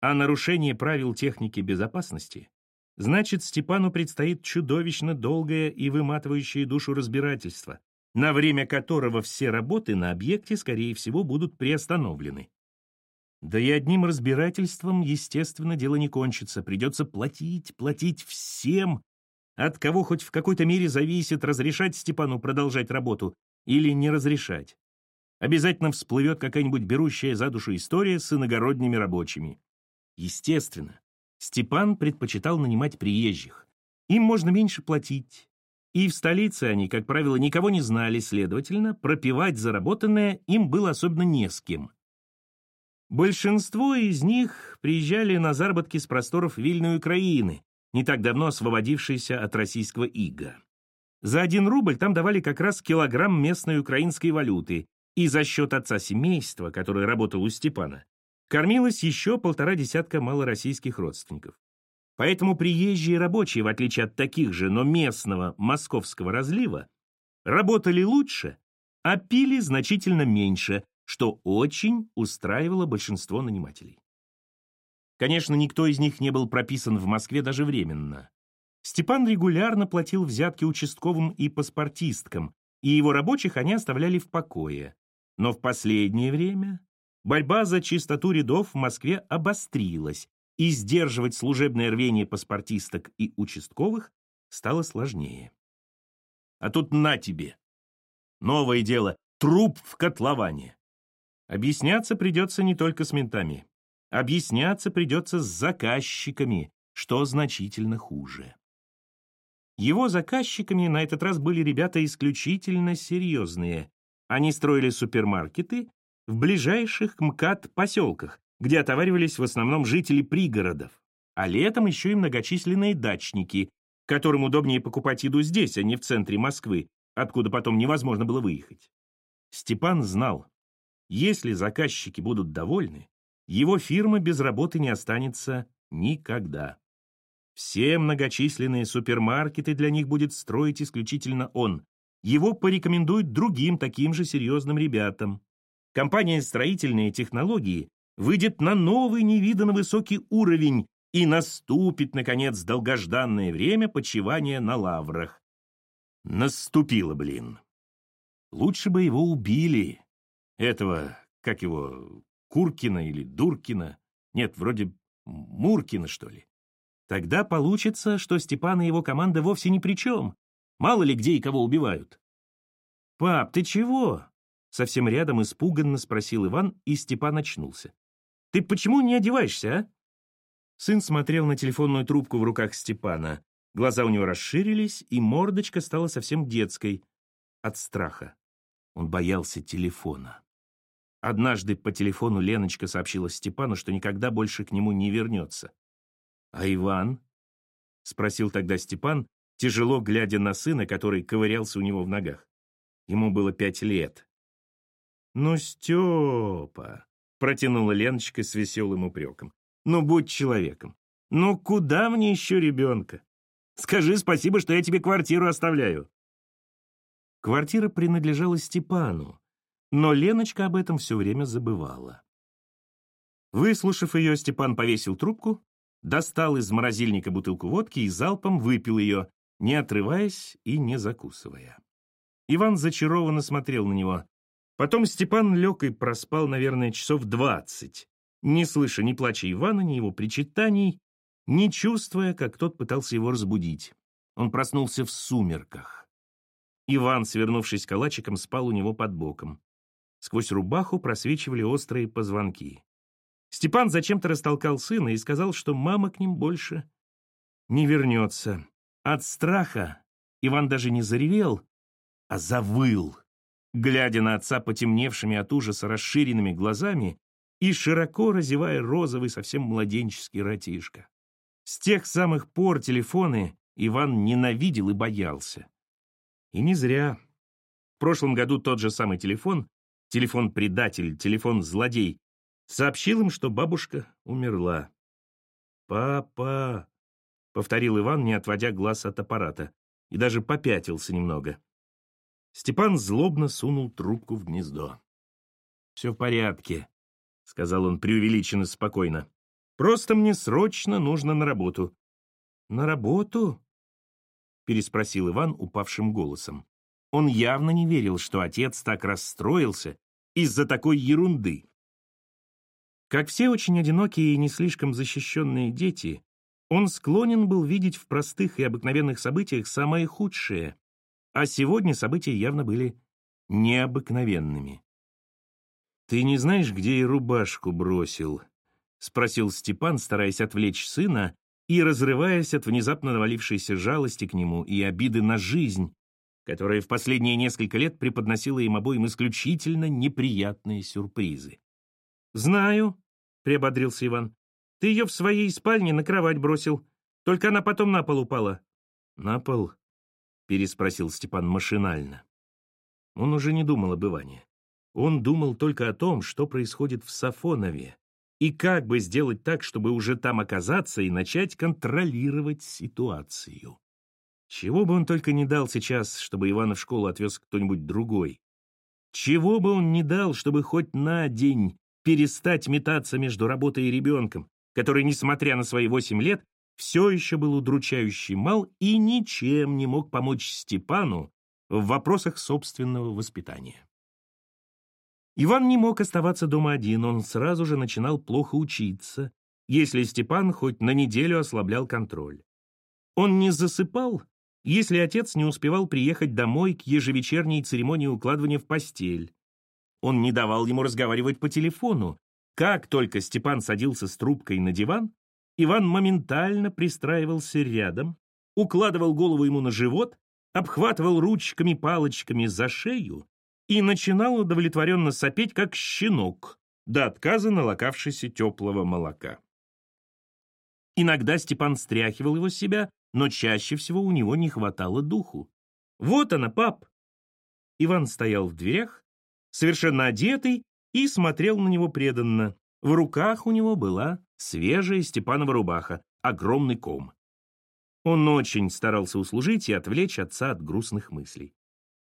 а нарушение правил техники безопасности, значит, Степану предстоит чудовищно долгое и выматывающее душу разбирательство, на время которого все работы на объекте, скорее всего, будут приостановлены. Да и одним разбирательством, естественно, дело не кончится. Придется платить, платить всем, от кого хоть в какой-то мере зависит, разрешать Степану продолжать работу или не разрешать. Обязательно всплывет какая-нибудь берущая за душу история с иногородними рабочими. Естественно, Степан предпочитал нанимать приезжих. Им можно меньше платить. И в столице они, как правило, никого не знали, следовательно, пропивать заработанное им было особенно не с кем. Большинство из них приезжали на заработки с просторов Вильной Украины, не так давно освободившейся от российского ига. За один рубль там давали как раз килограмм местной украинской валюты, и за счет отца семейства, который работал у Степана, кормилось еще полтора десятка малороссийских родственников. Поэтому приезжие рабочие, в отличие от таких же, но местного московского разлива, работали лучше, а пили значительно меньше, что очень устраивало большинство нанимателей. Конечно, никто из них не был прописан в Москве даже временно. Степан регулярно платил взятки участковым и паспортисткам, и его рабочих они оставляли в покое. Но в последнее время борьба за чистоту рядов в Москве обострилась, и сдерживать служебное рвение паспортисток и участковых стало сложнее. А тут на тебе. Новое дело — труп в котловане. Объясняться придется не только с ментами. Объясняться придется с заказчиками, что значительно хуже. Его заказчиками на этот раз были ребята исключительно серьезные. Они строили супермаркеты в ближайших к МКАД поселках, где отоваривались в основном жители пригородов, а летом еще и многочисленные дачники, которым удобнее покупать еду здесь, а не в центре Москвы, откуда потом невозможно было выехать. Степан знал, если заказчики будут довольны, его фирма без работы не останется никогда. Все многочисленные супермаркеты для них будет строить исключительно он. Его порекомендуют другим таким же серьезным ребятам. Компания «Строительные технологии» выйдет на новый невиданно высокий уровень и наступит, наконец, долгожданное время почивания на лаврах. Наступило, блин. Лучше бы его убили, этого, как его, Куркина или Дуркина. Нет, вроде Муркина, что ли. Тогда получится, что Степан и его команда вовсе ни при чем. Мало ли где и кого убивают. «Пап, ты чего?» Совсем рядом испуганно спросил Иван, и Степан очнулся. «Ты почему не одеваешься, а?» Сын смотрел на телефонную трубку в руках Степана. Глаза у него расширились, и мордочка стала совсем детской. От страха. Он боялся телефона. Однажды по телефону Леночка сообщила Степану, что никогда больше к нему не вернется. «А Иван?» — спросил тогда Степан, тяжело глядя на сына, который ковырялся у него в ногах. Ему было пять лет. «Ну, Степа!» — протянула Леночка с веселым упреком. «Ну, будь человеком. Ну, куда мне еще ребенка? Скажи спасибо, что я тебе квартиру оставляю». Квартира принадлежала Степану, но Леночка об этом все время забывала. Выслушав ее, Степан повесил трубку, достал из морозильника бутылку водки и залпом выпил ее, не отрываясь и не закусывая. Иван зачарованно смотрел на него. Потом Степан лег и проспал, наверное, часов двадцать, не слыша ни плача Ивана, ни его причитаний, не чувствуя, как тот пытался его разбудить. Он проснулся в сумерках. Иван, свернувшись калачиком, спал у него под боком. Сквозь рубаху просвечивали острые позвонки. Степан зачем-то растолкал сына и сказал, что мама к ним больше не вернется. От страха Иван даже не заревел, а завыл, глядя на отца потемневшими от ужаса расширенными глазами и широко разевая розовый, совсем младенческий ротишко. С тех самых пор телефоны Иван ненавидел и боялся. И не зря. В прошлом году тот же самый телефон, телефон-предатель, телефон-злодей, сообщил им, что бабушка умерла. «Папа!» — повторил Иван, не отводя глаз от аппарата, и даже попятился немного. Степан злобно сунул трубку в гнездо. «Все в порядке», — сказал он преувеличенно спокойно. «Просто мне срочно нужно на работу». «На работу?» — переспросил Иван упавшим голосом. Он явно не верил, что отец так расстроился из-за такой ерунды. Как все очень одинокие и не слишком защищенные дети, он склонен был видеть в простых и обыкновенных событиях самое худшее, а сегодня события явно были необыкновенными. «Ты не знаешь, где я рубашку бросил?» — спросил Степан, стараясь отвлечь сына и разрываясь от внезапно навалившейся жалости к нему и обиды на жизнь, которая в последние несколько лет преподносила им обоим исключительно неприятные сюрпризы. «Знаю», — приободрился Иван. «Ты ее в своей спальне на кровать бросил. Только она потом на пол упала». «На пол?» — переспросил Степан машинально. Он уже не думал об Иване. Он думал только о том, что происходит в Сафонове, и как бы сделать так, чтобы уже там оказаться и начать контролировать ситуацию. Чего бы он только не дал сейчас, чтобы Ивана в школу отвез кто-нибудь другой. Чего бы он не дал, чтобы хоть на день перестать метаться между работой и ребенком, который, несмотря на свои восемь лет, все еще был удручающий мал и ничем не мог помочь Степану в вопросах собственного воспитания. Иван не мог оставаться дома один, он сразу же начинал плохо учиться, если Степан хоть на неделю ослаблял контроль. Он не засыпал, если отец не успевал приехать домой к ежевечерней церемонии укладывания в постель, он не давал ему разговаривать по телефону. Как только Степан садился с трубкой на диван, Иван моментально пристраивался рядом, укладывал голову ему на живот, обхватывал ручками-палочками за шею и начинал удовлетворенно сопеть, как щенок, до отказа налокавшийся теплого молока. Иногда Степан стряхивал его с себя, но чаще всего у него не хватало духу. «Вот она, пап!» Иван стоял в дверях, совершенно одетый, и смотрел на него преданно. В руках у него была свежая Степанова рубаха, огромный ком. Он очень старался услужить и отвлечь отца от грустных мыслей.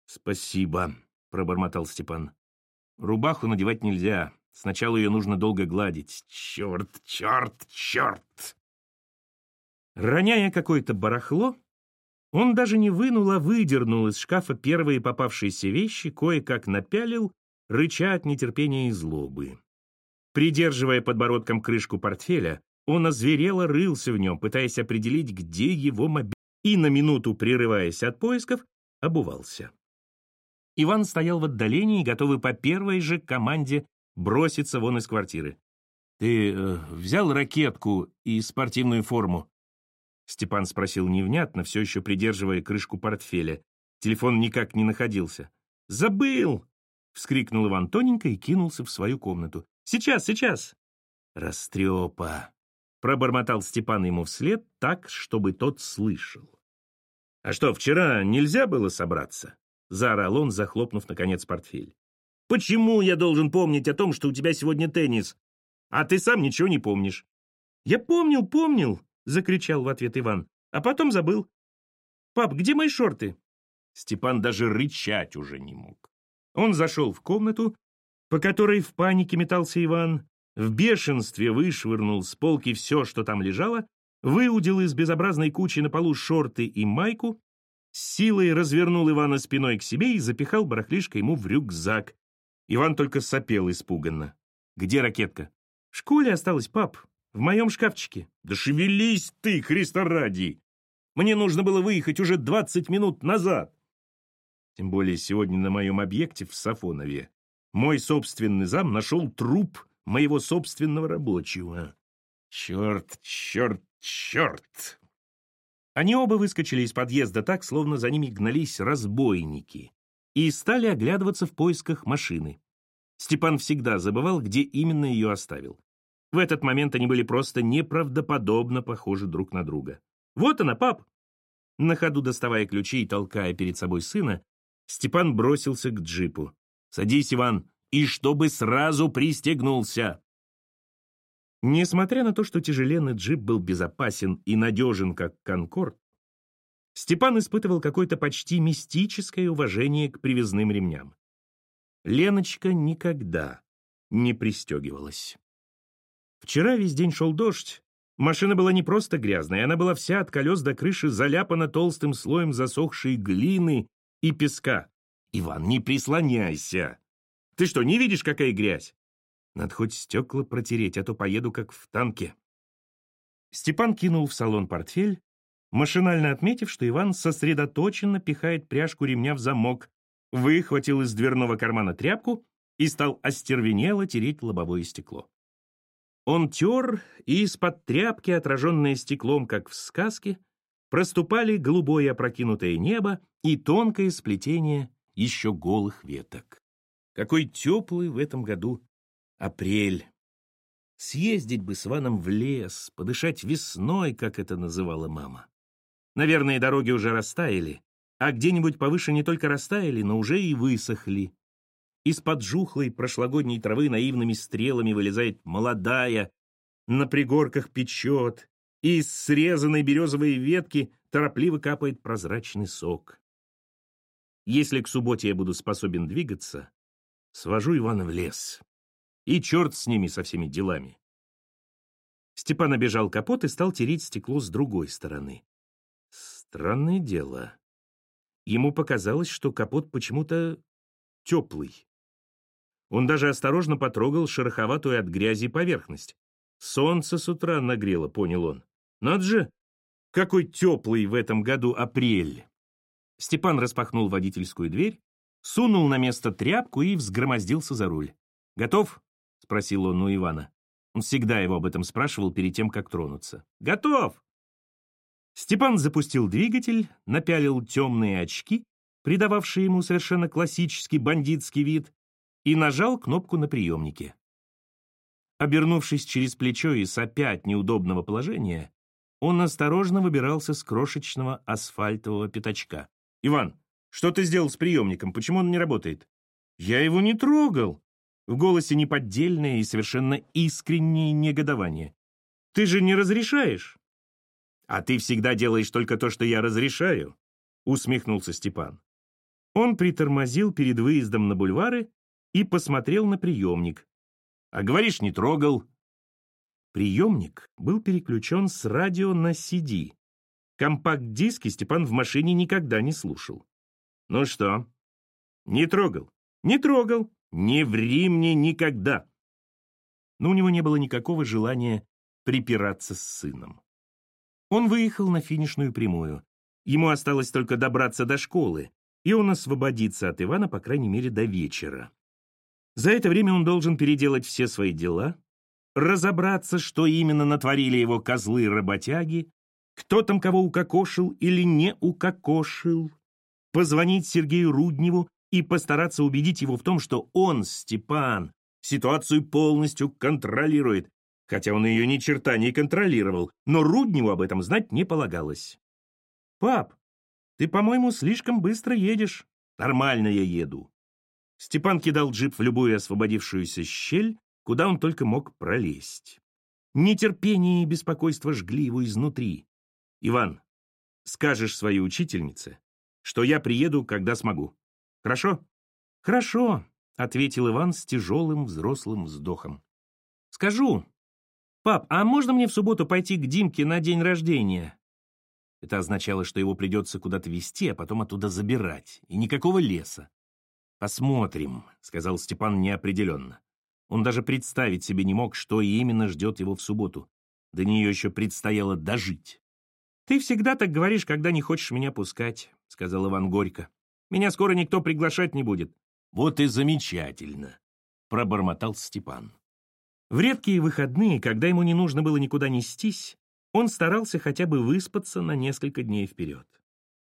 «Спасибо», — пробормотал Степан. «Рубаху надевать нельзя. Сначала ее нужно долго гладить. Черт, черт, черт!» Роняя какое-то барахло, он даже не вынул, а выдернул из шкафа первые попавшиеся вещи, кое-как напялил, рыча от нетерпения и злобы. Придерживая подбородком крышку портфеля, он озверело рылся в нем, пытаясь определить, где его мобиль, и на минуту, прерываясь от поисков, обувался. Иван стоял в отдалении, готовый по первой же команде броситься вон из квартиры. «Ты э, взял ракетку и спортивную форму?» Степан спросил невнятно, все еще придерживая крышку портфеля. Телефон никак не находился. «Забыл!» — вскрикнул Иван тоненько и кинулся в свою комнату. «Сейчас, сейчас!» «Растрепа!» — пробормотал Степан ему вслед так, чтобы тот слышал. «А что, вчера нельзя было собраться?» — заорал он, захлопнув, наконец, портфель. «Почему я должен помнить о том, что у тебя сегодня теннис? А ты сам ничего не помнишь». «Я помнил, помнил!» — закричал в ответ Иван. «А потом забыл. Пап, где мои шорты?» Степан даже рычать уже не мог. Он зашел в комнату, по которой в панике метался Иван, в бешенстве вышвырнул с полки все, что там лежало, выудил из безобразной кучи на полу шорты и майку, с силой развернул Ивана спиной к себе и запихал барахлишко ему в рюкзак. Иван только сопел испуганно. «Где ракетка?» «В школе осталась, пап. В моем шкафчике». «Да шевелись ты, Христа ради! Мне нужно было выехать уже двадцать минут назад!» Тем более сегодня на моем объекте в Сафонове мой собственный зам нашел труп моего собственного рабочего. Черт, черт, черт! Они оба выскочили из подъезда так, словно за ними гнались разбойники, и стали оглядываться в поисках машины. Степан всегда забывал, где именно ее оставил. В этот момент они были просто неправдоподобно похожи друг на друга. «Вот она, пап!» На ходу доставая ключи и толкая перед собой сына, Степан бросился к джипу. «Садись, Иван, и чтобы сразу пристегнулся!» Несмотря на то, что тяжеленный джип был безопасен и надежен, как «Конкорд», Степан испытывал какое-то почти мистическое уважение к привязным ремням. Леночка никогда не пристегивалась. Вчера весь день шел дождь. Машина была не просто грязной, она была вся от колес до крыши заляпана толстым слоем засохшей глины и песка. «Иван, не прислоняйся! Ты что, не видишь, какая грязь? Надо хоть стекла протереть, а то поеду как в танке». Степан кинул в салон портфель, машинально отметив, что Иван сосредоточенно пихает пряжку ремня в замок, выхватил из дверного кармана тряпку и стал остервенело тереть лобовое стекло. Он тер, и из-под тряпки, отраженное стеклом, как в сказке, проступали голубое опрокинутое небо и тонкое сплетение еще голых веток. Какой теплый в этом году апрель! Съездить бы с Иваном в лес, подышать весной, как это называла мама. Наверное, дороги уже растаяли, а где-нибудь повыше не только растаяли, но уже и высохли. Из-под жухлой прошлогодней травы наивными стрелами вылезает молодая, на пригорках печет, и из срезанной березовой ветки торопливо капает прозрачный сок. Если к субботе я буду способен двигаться, свожу Ивана в лес. И черт с ними, со всеми делами. Степан обежал капот и стал тереть стекло с другой стороны. Странное дело. Ему показалось, что капот почему-то теплый. Он даже осторожно потрогал шероховатую от грязи поверхность. Солнце с утра нагрело, понял он. Надо же, какой теплый в этом году апрель. Степан распахнул водительскую дверь, сунул на место тряпку и взгромоздился за руль. «Готов?» — спросил он у Ивана. Он всегда его об этом спрашивал перед тем, как тронуться. «Готов!» Степан запустил двигатель, напялил темные очки, придававшие ему совершенно классический бандитский вид, и нажал кнопку на приемнике. Обернувшись через плечо и сопя от неудобного положения, он осторожно выбирался с крошечного асфальтового пятачка. «Иван, что ты сделал с приемником? Почему он не работает?» «Я его не трогал!» В голосе неподдельное и совершенно искреннее негодование. «Ты же не разрешаешь?» «А ты всегда делаешь только то, что я разрешаю», — усмехнулся Степан. Он притормозил перед выездом на бульвары и посмотрел на приемник. «А говоришь, не трогал». Приемник был переключен с радио на CD. Компакт-диски Степан в машине никогда не слушал. «Ну что?» «Не трогал». «Не трогал. Не ври мне никогда». Но у него не было никакого желания припираться с сыном. Он выехал на финишную прямую. Ему осталось только добраться до школы, и он освободится от Ивана, по крайней мере, до вечера. За это время он должен переделать все свои дела, разобраться, что именно натворили его козлы-работяги, кто там кого укокошил или не укокошил, позвонить Сергею Рудневу и постараться убедить его в том, что он, Степан, ситуацию полностью контролирует, хотя он ее ни черта не контролировал, но Рудневу об этом знать не полагалось. «Пап, ты, по-моему, слишком быстро едешь». «Нормально я еду». Степан кидал джип в любую освободившуюся щель, куда он только мог пролезть. Нетерпение и беспокойство жгли его изнутри. «Иван, скажешь своей учительнице, что я приеду, когда смогу. Хорошо? Хорошо, ответил Иван с тяжелым взрослым вздохом. Скажу. Пап, а можно мне в субботу пойти к Димке на день рождения? Это означало, что его придется куда-то везти, а потом оттуда забирать. И никакого леса. «Посмотрим», — сказал Степан неопределенно. Он даже представить себе не мог, что именно ждет его в субботу. До нее еще предстояло дожить. «Ты всегда так говоришь, когда не хочешь меня пускать», — сказал Иван горько. «Меня скоро никто приглашать не будет». «Вот и замечательно», — пробормотал Степан. В редкие выходные, когда ему не нужно было никуда нестись, он старался хотя бы выспаться на несколько дней вперед.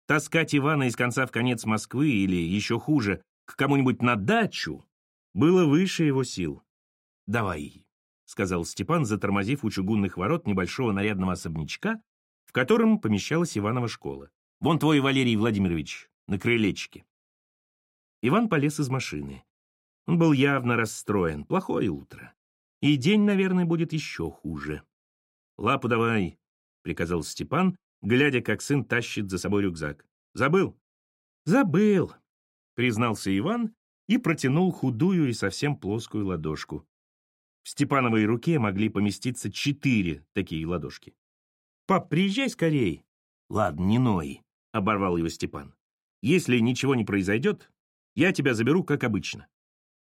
Таскать Ивана из конца в конец Москвы или, еще хуже, к кому-нибудь на дачу было выше его сил. «Давай», — сказал Степан, затормозив у чугунных ворот небольшого нарядного особнячка, в котором помещалась Иванова школа. «Вон твой Валерий Владимирович, на крылечке». Иван полез из машины. Он был явно расстроен. Плохое утро. И день, наверное, будет еще хуже. «Лапу давай», — приказал Степан, глядя, как сын тащит за собой рюкзак. «Забыл?» «Забыл», — признался Иван и протянул худую и совсем плоскую ладошку. В Степановой руке могли поместиться четыре такие ладошки. «Пап, приезжай скорей!» «Ладно, не ной», — оборвал его Степан. «Если ничего не произойдет, я тебя заберу, как обычно».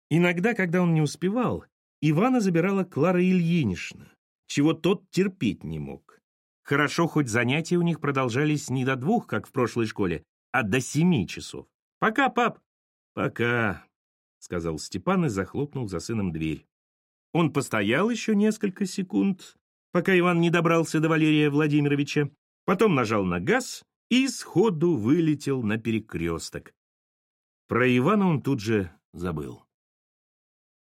Иногда, когда он не успевал, Ивана забирала Клара Ильинична, чего тот терпеть не мог. Хорошо, хоть занятия у них продолжались не до двух, как в прошлой школе, а до семи часов. «Пока, пап!» «Пока», — сказал Степан и захлопнул за сыном дверь. Он постоял еще несколько секунд, пока Иван не добрался до Валерия Владимировича, потом нажал на газ и сходу вылетел на перекресток. Про Ивана он тут же забыл.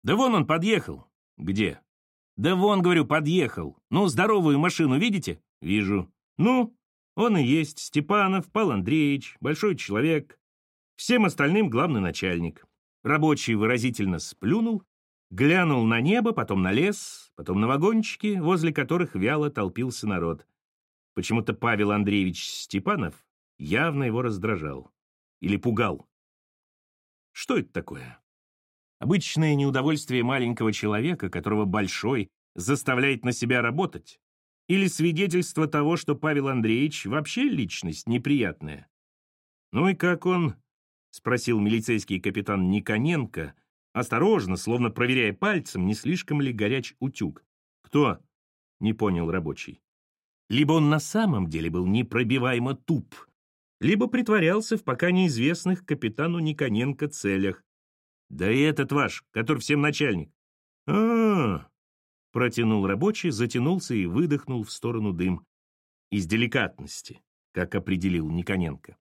«Да вон он подъехал». «Где?» «Да вон, говорю, подъехал. Ну, здоровую машину видите?» «Вижу». «Ну, он и есть Степанов Павел Андреевич, большой человек, Всем остальным главный начальник. Рабочий выразительно сплюнул, глянул на небо, потом на лес, потом на вагончики, возле которых вяло толпился народ. Почему-то Павел Андреевич Степанов явно его раздражал. Или пугал. Что это такое? Обычное неудовольствие маленького человека, которого большой заставляет на себя работать? Или свидетельство того, что Павел Андреевич вообще личность неприятная? Ну и как он — спросил милицейский капитан Никоненко, осторожно, словно проверяя пальцем, не слишком ли горяч утюг. «Кто?» — не понял рабочий. Либо он на самом деле был непробиваемо туп, либо притворялся в пока неизвестных капитану Никоненко целях. «Да и этот ваш, который всем начальник». А -а -а, протянул рабочий, затянулся и выдохнул в сторону дым. Из деликатности, как определил Никоненко.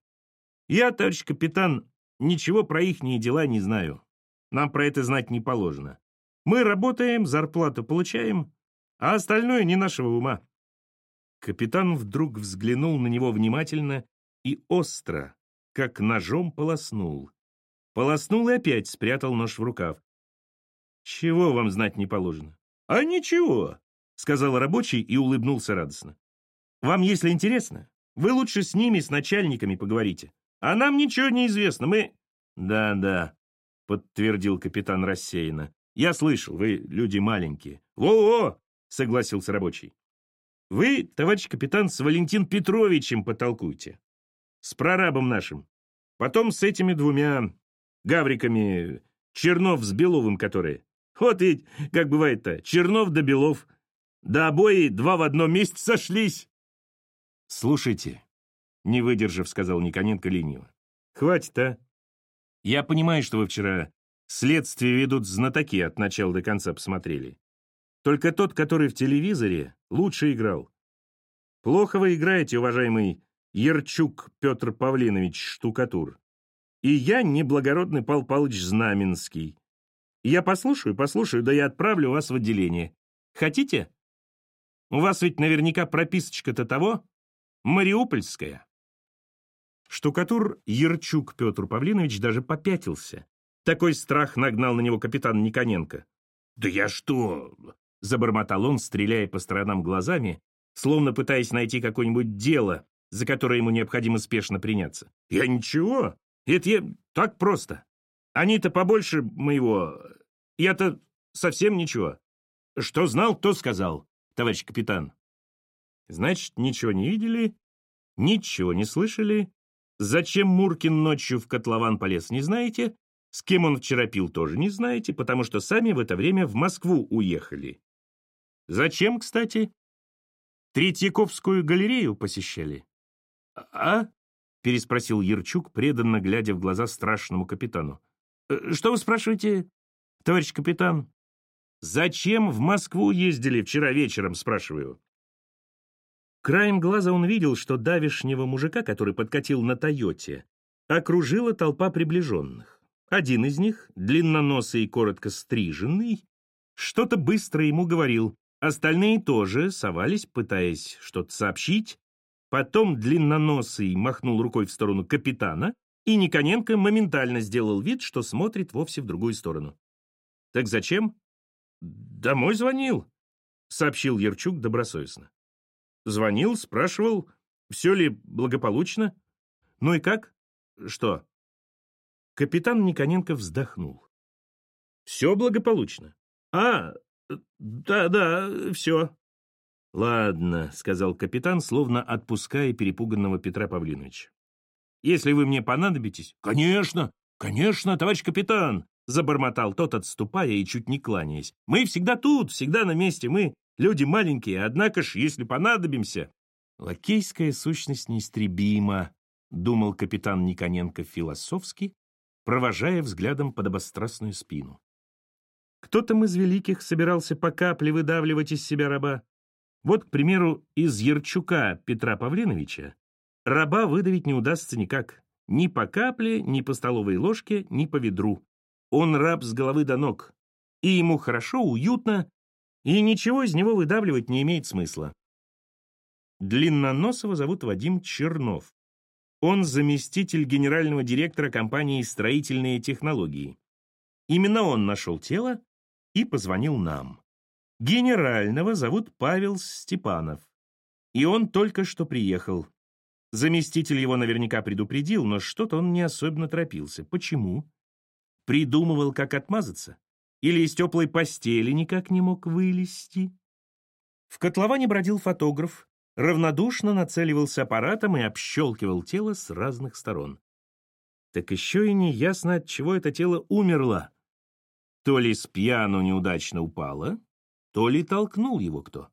«Я, товарищ капитан, Ничего про ихние дела не знаю. Нам про это знать не положено. Мы работаем, зарплату получаем, а остальное не нашего ума. Капитан вдруг взглянул на него внимательно и остро, как ножом полоснул. Полоснул и опять спрятал нож в рукав. «Чего вам знать не положено?» «А ничего», — сказал рабочий и улыбнулся радостно. «Вам, если интересно, вы лучше с ними, с начальниками поговорите. А нам ничего не известно, мы...» «Да-да», — подтвердил капитан рассеянно. «Я слышал, вы люди маленькие». «Во-во!» — согласился рабочий. «Вы, товарищ капитан, с Валентин Петровичем потолкуйте. С прорабом нашим. Потом с этими двумя гавриками, Чернов с Беловым которые. Вот ведь, как бывает-то, Чернов да Белов. Да обои два в одном месте сошлись». «Слушайте», не выдержав, сказал Никоненко лениво. «Хватит, а? Я понимаю, что вы вчера следствие ведут знатоки, от начала до конца посмотрели. Только тот, который в телевизоре, лучше играл. Плохо вы играете, уважаемый Ярчук Петр Павлинович Штукатур. И я неблагородный Пал Палыч Знаменский. Я послушаю, послушаю, да я отправлю вас в отделение. Хотите? У вас ведь наверняка прописочка-то того? Мариупольская. Штукатур Ерчук Петр Павлинович даже попятился. Такой страх нагнал на него капитан Никоненко. «Да я что?» — забормотал он, стреляя по сторонам глазами, словно пытаясь найти какое-нибудь дело, за которое ему необходимо спешно приняться. Я ничего. Это я так просто. Они-то побольше моего. Я-то совсем ничего. Что знал, то сказал, товарищ капитан. Значит, ничего не видели, ничего не слышали. Зачем Муркин ночью в котлован полез, не знаете? С кем он вчера пил, тоже не знаете, потому что сами в это время в Москву уехали. Зачем, кстати? Третьяковскую галерею посещали. «А?» — переспросил Ярчук, преданно глядя в глаза страшному капитану. «Э, «Что вы спрашиваете, товарищ капитан?» «Зачем в Москву ездили вчера вечером?» — спрашиваю. Краем глаза он видел, что давишнего мужика, который подкатил на «Тойоте», окружила толпа приближенных. Один из них, длинноносый и коротко стриженный, что-то быстро ему говорил, Остальные тоже совались, пытаясь что-то сообщить. Потом длинноносый махнул рукой в сторону капитана, и Никоненко моментально сделал вид, что смотрит вовсе в другую сторону. «Так зачем?» «Домой звонил», — сообщил Ярчук добросовестно. «Звонил, спрашивал, все ли благополучно. Ну и как? Что?» Капитан Никоненко вздохнул. «Все благополучно. А, «Да-да, все». «Ладно», — сказал капитан, словно отпуская перепуганного Петра Павлиновича. «Если вы мне понадобитесь...» «Конечно, конечно, товарищ капитан!» — забормотал тот, отступая и чуть не кланяясь. «Мы всегда тут, всегда на месте, мы люди маленькие, однако ж, если понадобимся...» «Лакейская сущность неистребима», — думал капитан Никоненко философски, провожая взглядом подобострастную спину. Кто там из великих собирался по капле выдавливать из себя раба? Вот, к примеру, из Ярчука Петра Павлиновича раба выдавить не удастся никак. Ни по капле, ни по столовой ложке, ни по ведру. Он раб с головы до ног. И ему хорошо, уютно, и ничего из него выдавливать не имеет смысла. Длинноносого зовут Вадим Чернов. Он заместитель генерального директора компании «Строительные технологии». Именно он нашел тело и позвонил нам. Генерального зовут Павел Степанов, и он только что приехал. Заместитель его наверняка предупредил, но что-то он не особенно торопился. Почему? Придумывал, как отмазаться? Или из теплой постели никак не мог вылезти? В котловане бродил фотограф, равнодушно нацеливался аппаратом и общелкивал тело с разных сторон. Так еще и не ясно, от чего это тело умерло. То ли с пьяну неудачно упала, то ли толкнул его кто.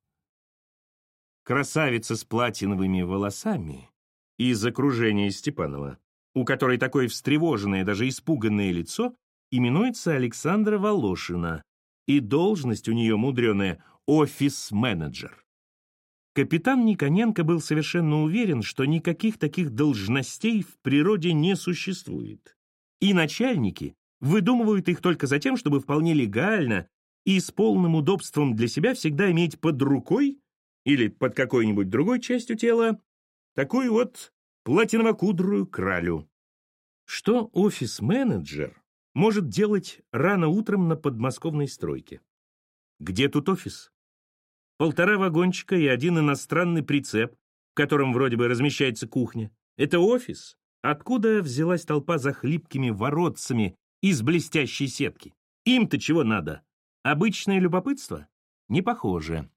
Красавица с платиновыми волосами из окружения Степанова, у которой такое встревоженное, даже испуганное лицо, именуется Александра Волошина, и должность у нее мудреная офис-менеджер. Капитан Никоненко был совершенно уверен, что никаких таких должностей в природе не существует. И начальники выдумывают их только за тем, чтобы вполне легально и с полным удобством для себя всегда иметь под рукой или под какой-нибудь другой частью тела такую вот платиново-кудрую кралю. Что офис-менеджер может делать рано утром на подмосковной стройке? Где тут офис? Полтора вагончика и один иностранный прицеп, в котором вроде бы размещается кухня. Это офис? Откуда взялась толпа за хлипкими воротцами из блестящей сетки. Им-то чего надо? Обычное любопытство? Не похоже.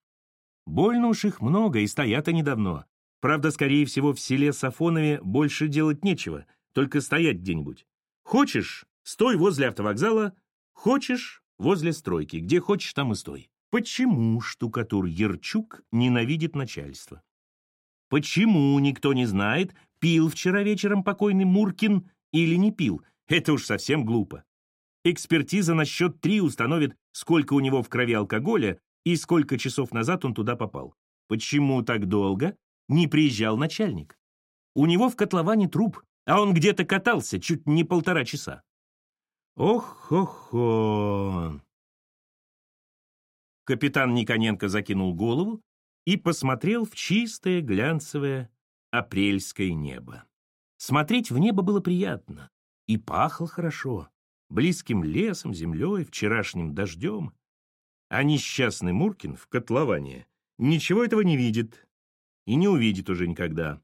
Больно уж их много, и стоят они давно. Правда, скорее всего, в селе Сафонове больше делать нечего, только стоять где-нибудь. Хочешь — стой возле автовокзала, хочешь — возле стройки, где хочешь, там и стой. Почему штукатур Ерчук ненавидит начальство? Почему никто не знает, пил вчера вечером покойный Муркин или не пил, это уж совсем глупо. Экспертиза на счет три установит, сколько у него в крови алкоголя и сколько часов назад он туда попал. Почему так долго не приезжал начальник? У него в котловане труп, а он где-то катался чуть не полтора часа. Ох-хо-хо! Капитан Никоненко закинул голову и посмотрел в чистое глянцевое апрельское небо. Смотреть в небо было приятно. И пахло хорошо, близким лесом, землей, вчерашним дождем. А несчастный Муркин в котловане ничего этого не видит и не увидит уже никогда.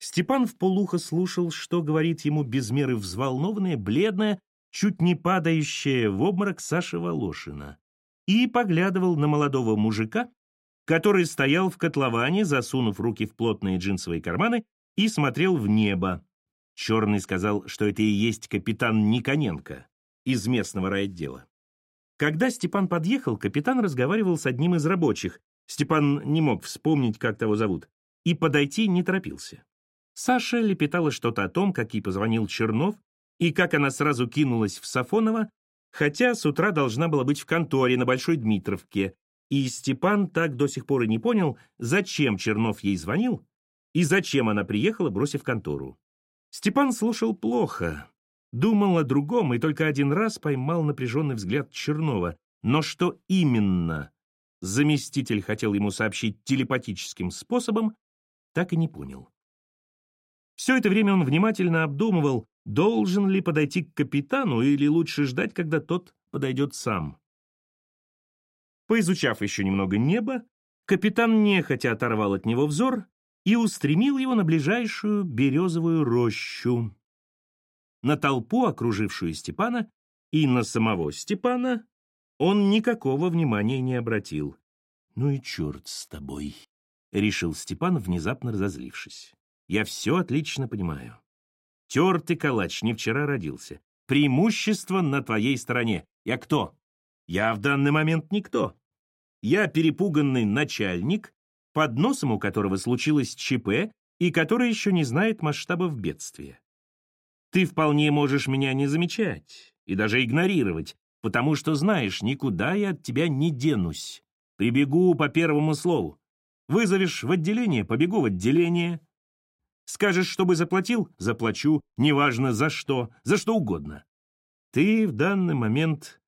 Степан вполуха слушал, что говорит ему без меры взволнованная, бледная, чуть не падающая в обморок Саша Волошина, и поглядывал на молодого мужика, который стоял в котловане, засунув руки в плотные джинсовые карманы, и смотрел в небо. Черный сказал, что это и есть капитан Никоненко из местного райотдела. Когда Степан подъехал, капитан разговаривал с одним из рабочих. Степан не мог вспомнить, как того зовут, и подойти не торопился. Саша лепетала что-то о том, как ей позвонил Чернов, и как она сразу кинулась в Сафоново, хотя с утра должна была быть в конторе на Большой Дмитровке, и Степан так до сих пор и не понял, зачем Чернов ей звонил и зачем она приехала, бросив контору. Степан слушал плохо, думал о другом и только один раз поймал напряженный взгляд Чернова. Но что именно заместитель хотел ему сообщить телепатическим способом, так и не понял. Все это время он внимательно обдумывал, должен ли подойти к капитану или лучше ждать, когда тот подойдет сам. Поизучав еще немного небо, капитан нехотя оторвал от него взор и устремил его на ближайшую березовую рощу. На толпу, окружившую Степана, и на самого Степана он никакого внимания не обратил. «Ну и черт с тобой», — решил Степан, внезапно разозлившись. Я все отлично понимаю. Тертый калач не вчера родился. Преимущество на твоей стороне. Я кто? Я в данный момент никто. Я перепуганный начальник, под носом у которого случилось ЧП и который еще не знает масштабов бедствия. Ты вполне можешь меня не замечать и даже игнорировать, потому что знаешь, никуда я от тебя не денусь. Прибегу по первому слову. Вызовешь в отделение, побегу в отделение. Скажешь, чтобы заплатил? Заплачу, неважно за что, за что угодно. Ты в данный момент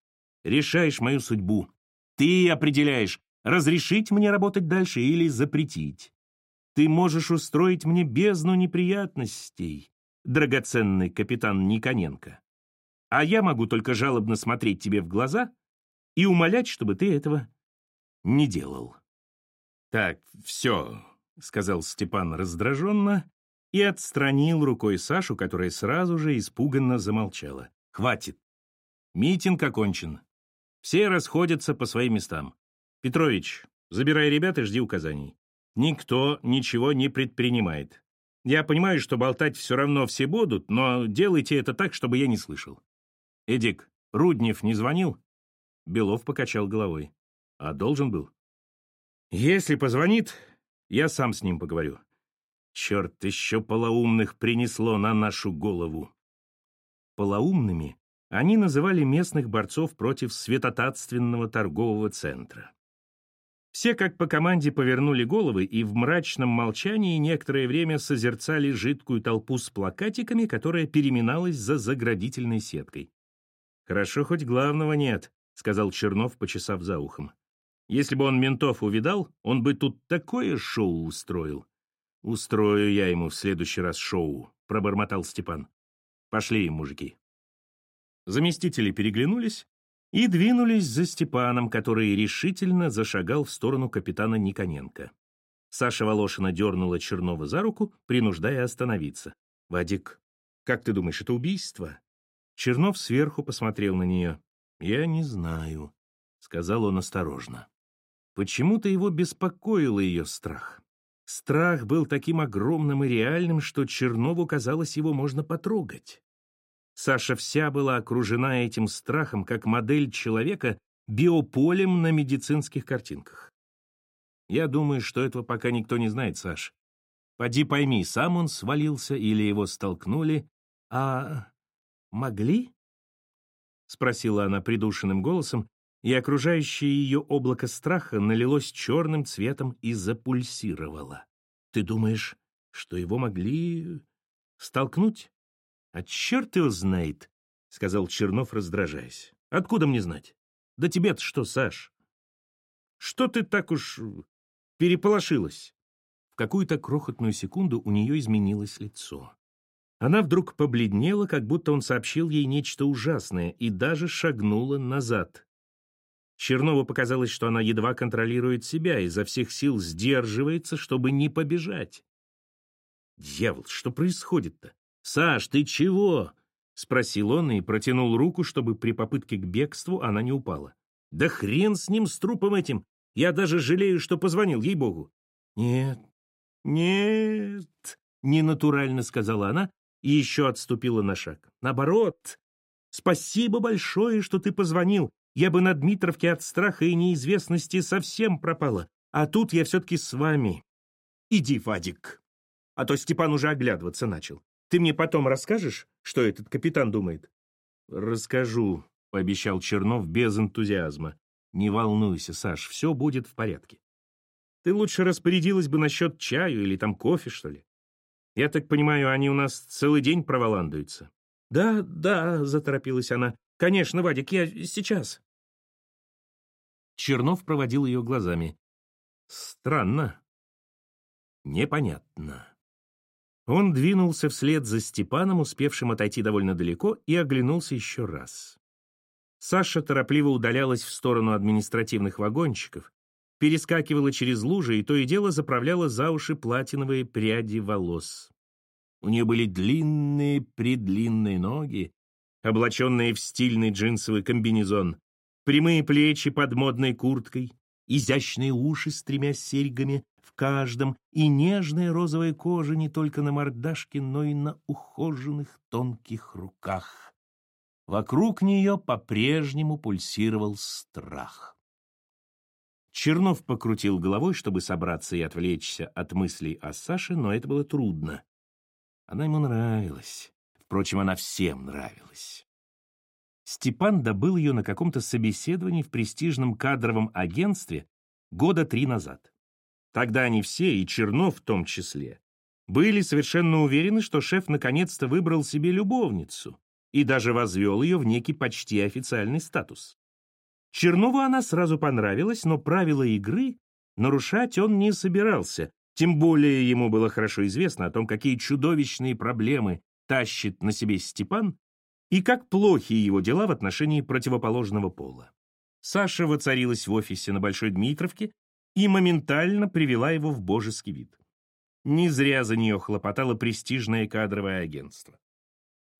решаешь мою судьбу. Ты определяешь, разрешить мне работать дальше или запретить. Ты можешь устроить мне бездну неприятностей, драгоценный капитан Никоненко. А я могу только жалобно смотреть тебе в глаза и умолять, чтобы ты этого не делал. «Так, все», — сказал Степан раздраженно и отстранил рукой Сашу, которая сразу же испуганно замолчала. «Хватит. Митинг окончен. Все расходятся по своим местам. Петрович, забирай ребят и жди указаний. Никто ничего не предпринимает. Я понимаю, что болтать все равно все будут, но делайте это так, чтобы я не слышал. Эдик, Руднев не звонил?» Белов покачал головой. «А должен был?» «Если позвонит, я сам с ним поговорю. Черт, еще полоумных принесло на нашу голову. Полоумными они называли местных борцов против светотатственного торгового центра. Все как по команде повернули головы и в мрачном молчании некоторое время созерцали жидкую толпу с плакатиками, которая переминалась за заградительной сеткой. «Хорошо, хоть главного нет», — сказал Чернов, почесав за ухом. «Если бы он ментов увидал, он бы тут такое шоу устроил». «Устрою я ему в следующий раз шоу», — пробормотал Степан. «Пошли, мужики». Заместители переглянулись и двинулись за Степаном, который решительно зашагал в сторону капитана Никоненко. Саша Волошина дернула Чернова за руку, принуждая остановиться. «Вадик, как ты думаешь, это убийство?» Чернов сверху посмотрел на нее. «Я не знаю», — сказал он осторожно. Почему-то его беспокоил ее страх. Страх был таким огромным и реальным, что Чернову казалось, его можно потрогать. Саша вся была окружена этим страхом, как модель человека биополем на медицинских картинках. Я думаю, что этого пока никто не знает, Саш. Поди пойми, сам он свалился или его столкнули, а могли? Спросила она придушенным голосом, и окружающее ее облако страха налилось черным цветом и запульсировало. «Ты думаешь, что его могли столкнуть?» «А черт его знает», — сказал Чернов, раздражаясь. «Откуда мне знать? Да тебе-то что, Саш? Что ты так уж переполошилась?» В какую-то крохотную секунду у нее изменилось лицо. Она вдруг побледнела, как будто он сообщил ей нечто ужасное, и даже шагнула назад. Чернову показалось, что она едва контролирует себя, изо всех сил сдерживается, чтобы не побежать. Дьявол, что происходит-то? Саш, ты чего? Спросил он и протянул руку, чтобы при попытке к бегству она не упала. Да хрен с ним, с трупом этим. Я даже жалею, что позвонил, ей-богу. Нет, нет, ненатурально сказала она и еще отступила на шаг. Наоборот, спасибо большое, что ты позвонил. Я бы на Дмитровке от страха и неизвестности совсем пропала. А тут я все-таки с вами. Иди, Вадик. А то Степан уже оглядываться начал. Ты мне потом расскажешь, что этот капитан думает? Расскажу, пообещал Чернов без энтузиазма. Не волнуйся, Саш, все будет в порядке. Ты лучше распорядилась бы насчет чаю или там кофе, что ли. Я так понимаю, они у нас целый день проволандуются. Да, да, заторопилась она. Конечно, Вадик, я сейчас. Чернов проводил ее глазами. Странно. Непонятно. Он двинулся вслед за Степаном, успевшим отойти довольно далеко, и оглянулся еще раз. Саша торопливо удалялась в сторону административных вагончиков, перескакивала через лужи и то и дело заправляла за уши платиновые пряди волос. У нее были длинные-предлинные ноги, облаченные в стильный джинсовый комбинезон, прямые плечи под модной курткой, изящные уши с тремя серьгами в каждом и нежная розовая кожа не только на мордашке, но и на ухоженных тонких руках. Вокруг нее по-прежнему пульсировал страх. Чернов покрутил головой, чтобы собраться и отвлечься от мыслей о Саше, но это было трудно. Она ему нравилась. Впрочем, она всем нравилась. Степан добыл ее на каком-то собеседовании в престижном кадровом агентстве года три назад. Тогда они все, и Чернов в том числе, были совершенно уверены, что шеф наконец-то выбрал себе любовницу и даже возвел ее в некий почти официальный статус. Чернову она сразу понравилась, но правила игры нарушать он не собирался, тем более ему было хорошо известно о том, какие чудовищные проблемы тащит на себе Степан и как плохи его дела в отношении противоположного пола. Саша воцарилась в офисе на Большой Дмитровке и моментально привела его в божеский вид. Не зря за нее хлопотало престижное кадровое агентство.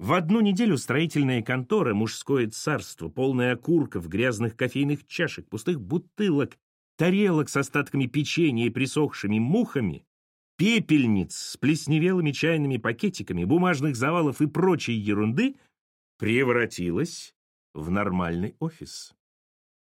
В одну неделю строительная контора «Мужское царство», полное окурков, грязных кофейных чашек, пустых бутылок, тарелок с остатками печенья и присохшими мухами, пепельниц с плесневелыми чайными пакетиками, бумажных завалов и прочей ерунды превратилась в нормальный офис.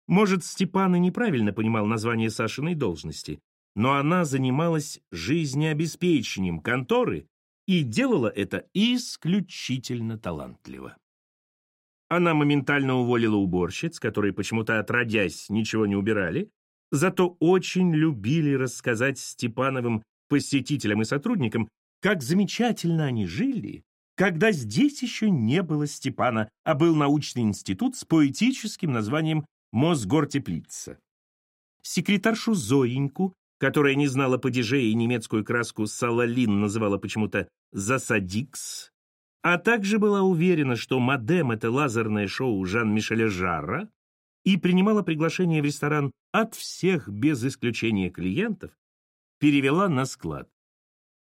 Может, Степан и неправильно понимал название Сашиной должности, но она занималась жизнеобеспечением конторы и делала это исключительно талантливо. Она моментально уволила уборщиц, которые почему-то отродясь ничего не убирали, зато очень любили рассказать Степановым посетителям и сотрудникам, как замечательно они жили, когда здесь еще не было Степана, а был научный институт с поэтическим названием Мосгортеплица. Секретаршу Зоеньку которая не знала падежей и немецкую краску салалин называла почему-то «засадикс», а также была уверена, что «Модем» — это лазерное шоу Жан-Мишеля Жарра, и принимала приглашение в ресторан от всех без исключения клиентов, перевела на склад.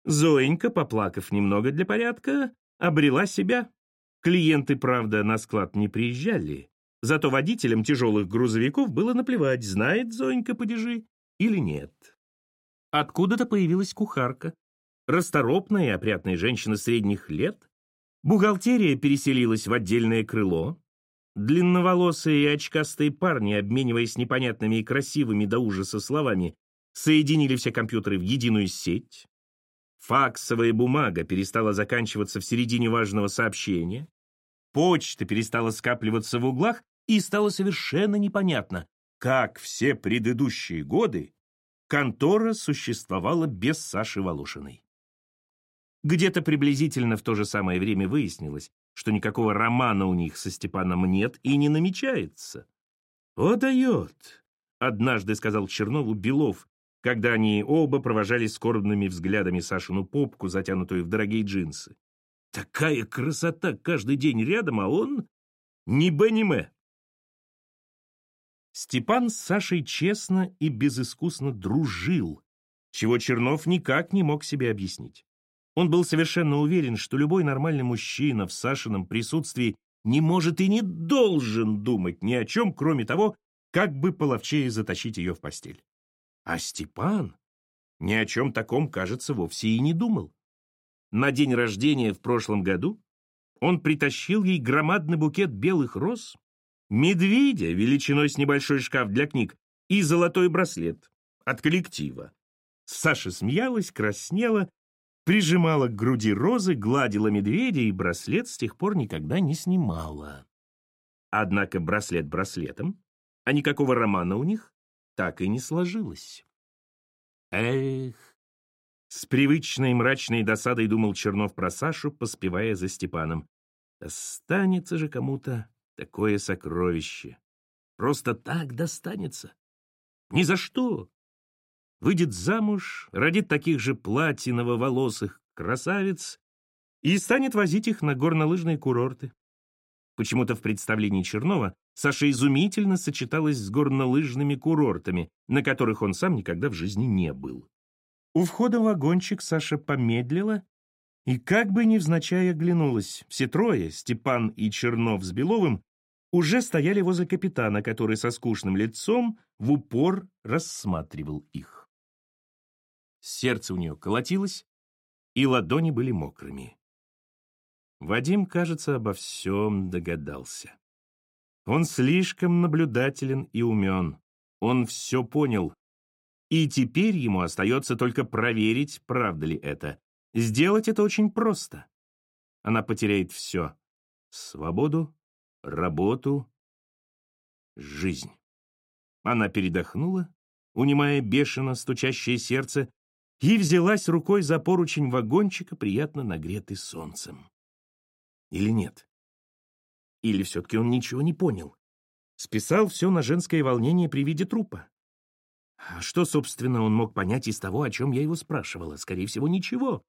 Зоенька, поплакав немного для порядка, обрела себя. Клиенты, правда, на склад не приезжали, зато водителям тяжелых грузовиков было наплевать, знает Зоенька падежи или нет. Откуда-то появилась кухарка, расторопная и опрятная женщина средних лет. Бухгалтерия переселилась в отдельное крыло. Длинноволосые и очкастые парни, обмениваясь непонятными и красивыми до ужаса словами, соединили все компьютеры в единую сеть. Факсовая бумага перестала заканчиваться в середине важного сообщения. Почта перестала скапливаться в углах, и стало совершенно непонятно, как все предыдущие годы контора существовала без Саши Волошиной. Где-то приблизительно в то же самое время выяснилось, что никакого романа у них со Степаном нет и не намечается. «О, дает!» — однажды сказал Чернову Белов, когда они оба провожали скорбными взглядами Сашину попку, затянутую в дорогие джинсы. «Такая красота каждый день рядом, а он ни б ни мэ!» Степан с Сашей честно и безыскусно дружил, чего Чернов никак не мог себе объяснить. Он был совершенно уверен, что любой нормальный мужчина в Сашином присутствии не может и не должен думать ни о чем, кроме того, как бы половчее затащить ее в постель. А Степан ни о чем таком, кажется, вовсе и не думал. На день рождения в прошлом году он притащил ей громадный букет белых роз, медведя величиной с небольшой шкаф для книг и золотой браслет от коллектива. Саша смеялась, краснела, прижимала к груди розы, гладила медведя и браслет с тех пор никогда не снимала. Однако браслет браслетом, а никакого романа у них так и не сложилось. Эх, с привычной мрачной досадой думал Чернов про Сашу, поспевая за Степаном. Достанется же кому-то такое сокровище. Просто так достанется. Ни за что. Выйдет замуж, родит таких же платиново-волосых красавиц и станет возить их на горнолыжные курорты. Почему-то в представлении Чернова Саша изумительно сочеталась с горнолыжными курортами, на которых он сам никогда в жизни не был. У входа в вагончик Саша помедлила и как бы невзначай оглянулась. Все трое, Степан и Чернов с Беловым, уже стояли возле капитана, который со скучным лицом в упор рассматривал их. Сердце у нее колотилось, и ладони были мокрыми. Вадим, кажется, обо всем догадался. Он слишком наблюдателен и умен. Он все понял и теперь ему остается только проверить, правда ли это. Сделать это очень просто. Она потеряет все. Свободу, работу, жизнь. Она передохнула, унимая бешено стучащее сердце, и взялась рукой за поручень вагончика, приятно нагретый солнцем. Или нет? Или все-таки он ничего не понял? Списал все на женское волнение при виде трупа. А что, собственно, он мог понять из того, о чем я его спрашивала? Скорее всего, ничего.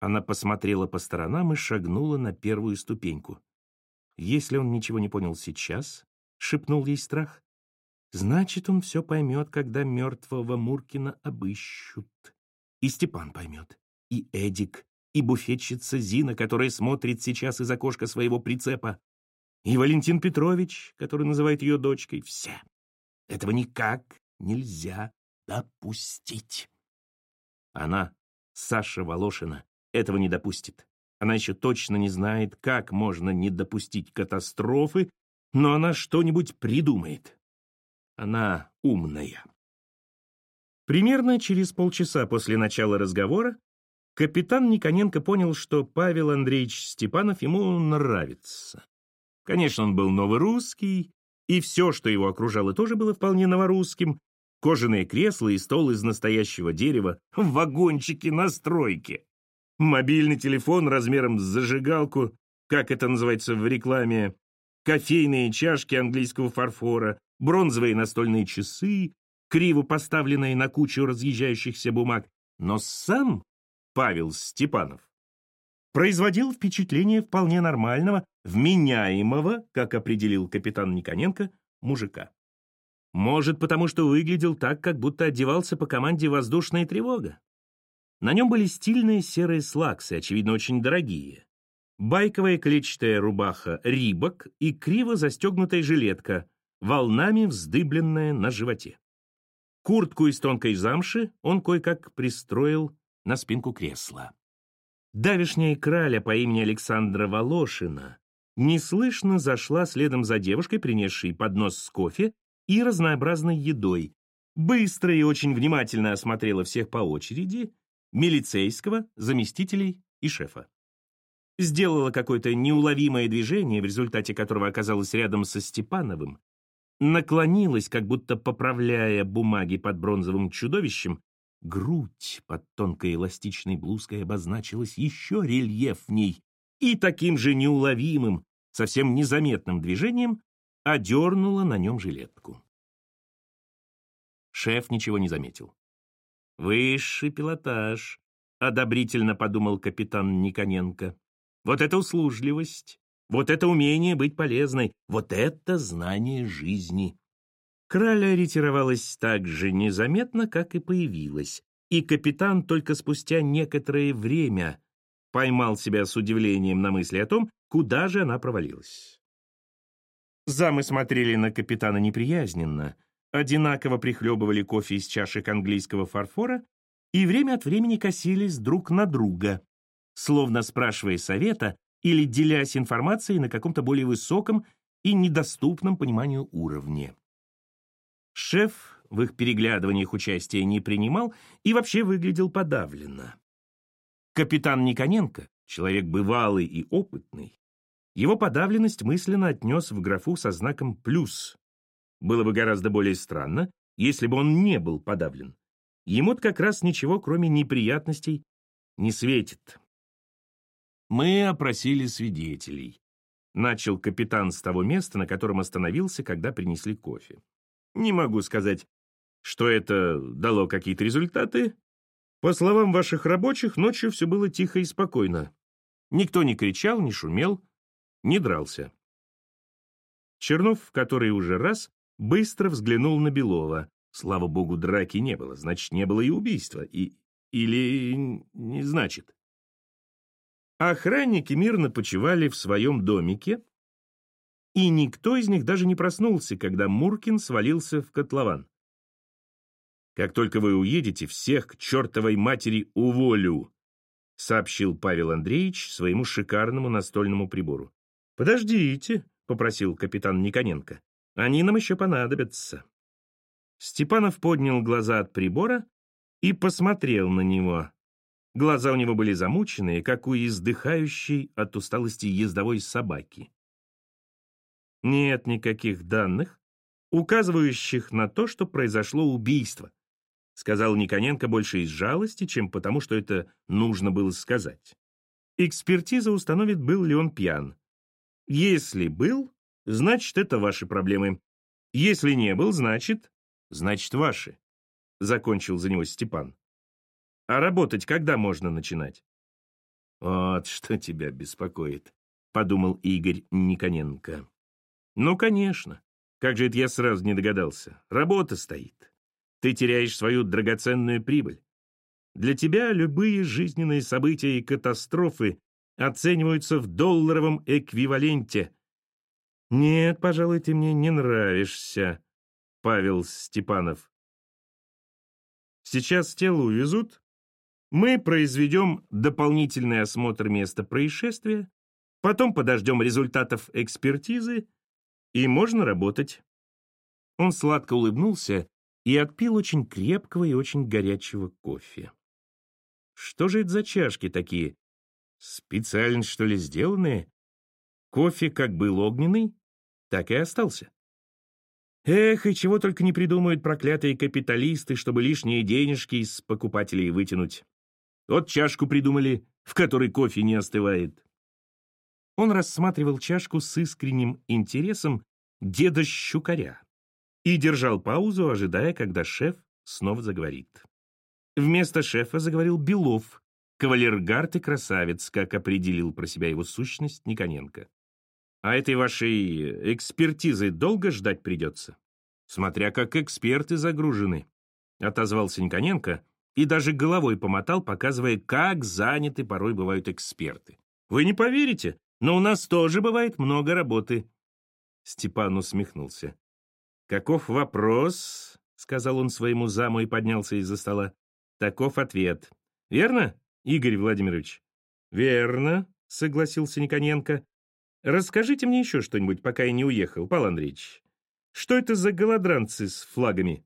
Она посмотрела по сторонам и шагнула на первую ступеньку. Если он ничего не понял сейчас, шепнул ей страх, значит, он все поймет, когда мертвого Муркина обыщут. И Степан поймет, и Эдик, и буфетчица Зина, которая смотрит сейчас из окошка своего прицепа, и Валентин Петрович, который называет ее дочкой. Все. Этого никак нельзя допустить. Она, Саша Волошина, этого не допустит. Она еще точно не знает, как можно не допустить катастрофы, но она что-нибудь придумает. Она умная. Примерно через полчаса после начала разговора капитан Никоненко понял, что Павел Андреевич Степанов ему нравится. Конечно, он был новый русский, и все, что его окружало, тоже было вполне новорусским, кожаные кресла и стол из настоящего дерева в вагончике на стройке. Мобильный телефон размером с зажигалку, как это называется в рекламе, кофейные чашки английского фарфора, бронзовые настольные часы, криво поставленные на кучу разъезжающихся бумаг. Но сам Павел Степанов производил впечатление вполне нормального, вменяемого, как определил капитан Никоненко, мужика. Может, потому что выглядел так, как будто одевался по команде «Воздушная тревога». На нем были стильные серые слаксы, очевидно, очень дорогие. Байковая клетчатая рубаха «Рибок» и криво застегнутая жилетка, волнами вздыбленная на животе. Куртку из тонкой замши он кое-как пристроил на спинку кресла. Давишняя краля по имени Александра Волошина неслышно зашла следом за девушкой, принесшей поднос с кофе и разнообразной едой. Быстро и очень внимательно осмотрела всех по очереди, милицейского, заместителей и шефа. Сделала какое-то неуловимое движение, в результате которого оказалась рядом со Степановым, наклонилась, как будто поправляя бумаги под бронзовым чудовищем, грудь под тонкой эластичной блузкой обозначилась еще рельефней и таким же неуловимым, совсем незаметным движением одернула на нем жилетку. Шеф ничего не заметил. «Высший пилотаж», — одобрительно подумал капитан Никоненко. «Вот это услужливость, вот это умение быть полезной, вот это знание жизни». Краля ретировалась так же незаметно, как и появилась, и капитан только спустя некоторое время поймал себя с удивлением на мысли о том, куда же она провалилась. Замы смотрели на капитана неприязненно, одинаково прихлебывали кофе из чашек английского фарфора и время от времени косились друг на друга, словно спрашивая совета или делясь информацией на каком-то более высоком и недоступном пониманию уровне. Шеф в их переглядываниях участия не принимал и вообще выглядел подавленно. Капитан Никоненко, человек бывалый и опытный, его подавленность мысленно отнес в графу со знаком «плюс». Было бы гораздо более странно, если бы он не был подавлен. Ему-то как раз ничего, кроме неприятностей, не светит. Мы опросили свидетелей. Начал капитан с того места, на котором остановился, когда принесли кофе. Не могу сказать, что это дало какие-то результаты. По словам ваших рабочих, ночью все было тихо и спокойно. Никто не кричал, не шумел, не дрался. Чернов, который уже раз, быстро взглянул на Белова. Слава богу, драки не было, значит, не было и убийства. И... Или... не значит. Охранники мирно почивали в своем домике, и никто из них даже не проснулся, когда Муркин свалился в котлован. «Как только вы уедете, всех к чертовой матери уволю», сообщил Павел Андреевич своему шикарному настольному прибору. «Подождите», — попросил капитан Никоненко. «Они нам еще понадобятся». Степанов поднял глаза от прибора и посмотрел на него. Глаза у него были замученные, как у издыхающей от усталости ездовой собаки. Нет никаких данных, указывающих на то, что произошло убийство, сказал Никоненко больше из жалости, чем потому, что это нужно было сказать. Экспертиза установит, был ли он пьян. Если был, значит, это ваши проблемы. Если не был, значит, значит, ваши. Закончил за него Степан. А работать когда можно начинать? Вот что тебя беспокоит, подумал Игорь Никоненко. Ну, конечно. Как же это я сразу не догадался? Работа стоит. Ты теряешь свою драгоценную прибыль. Для тебя любые жизненные события и катастрофы оцениваются в долларовом эквиваленте. Нет, пожалуй, ты мне не нравишься, Павел Степанов. Сейчас тело увезут, мы произведем дополнительный осмотр места происшествия, потом подождем результатов экспертизы, и можно работать. Он сладко улыбнулся и отпил очень крепкого и очень горячего кофе. Что же это за чашки такие? Специально, что ли, сделанные? Кофе как был огненный, так и остался. Эх, и чего только не придумают проклятые капиталисты, чтобы лишние денежки из покупателей вытянуть. Вот чашку придумали, в которой кофе не остывает. Он рассматривал чашку с искренним интересом деда Щукаря и держал паузу, ожидая, когда шеф снова заговорит. Вместо шефа заговорил Белов, кавалергард и красавец, как определил про себя его сущность Никоненко. «А этой вашей экспертизы долго ждать придется?» «Смотря как эксперты загружены», — отозвался Никоненко и даже головой помотал, показывая, как заняты порой бывают эксперты. «Вы не поверите, но у нас тоже бывает много работы». Степан усмехнулся. «Каков вопрос?» — сказал он своему заму и поднялся из-за стола. «Таков ответ. Верно, Игорь Владимирович?» «Верно», — согласился Никоненко. «Расскажите мне еще что-нибудь, пока я не уехал, Павел Андреевич. Что это за голодранцы с флагами?»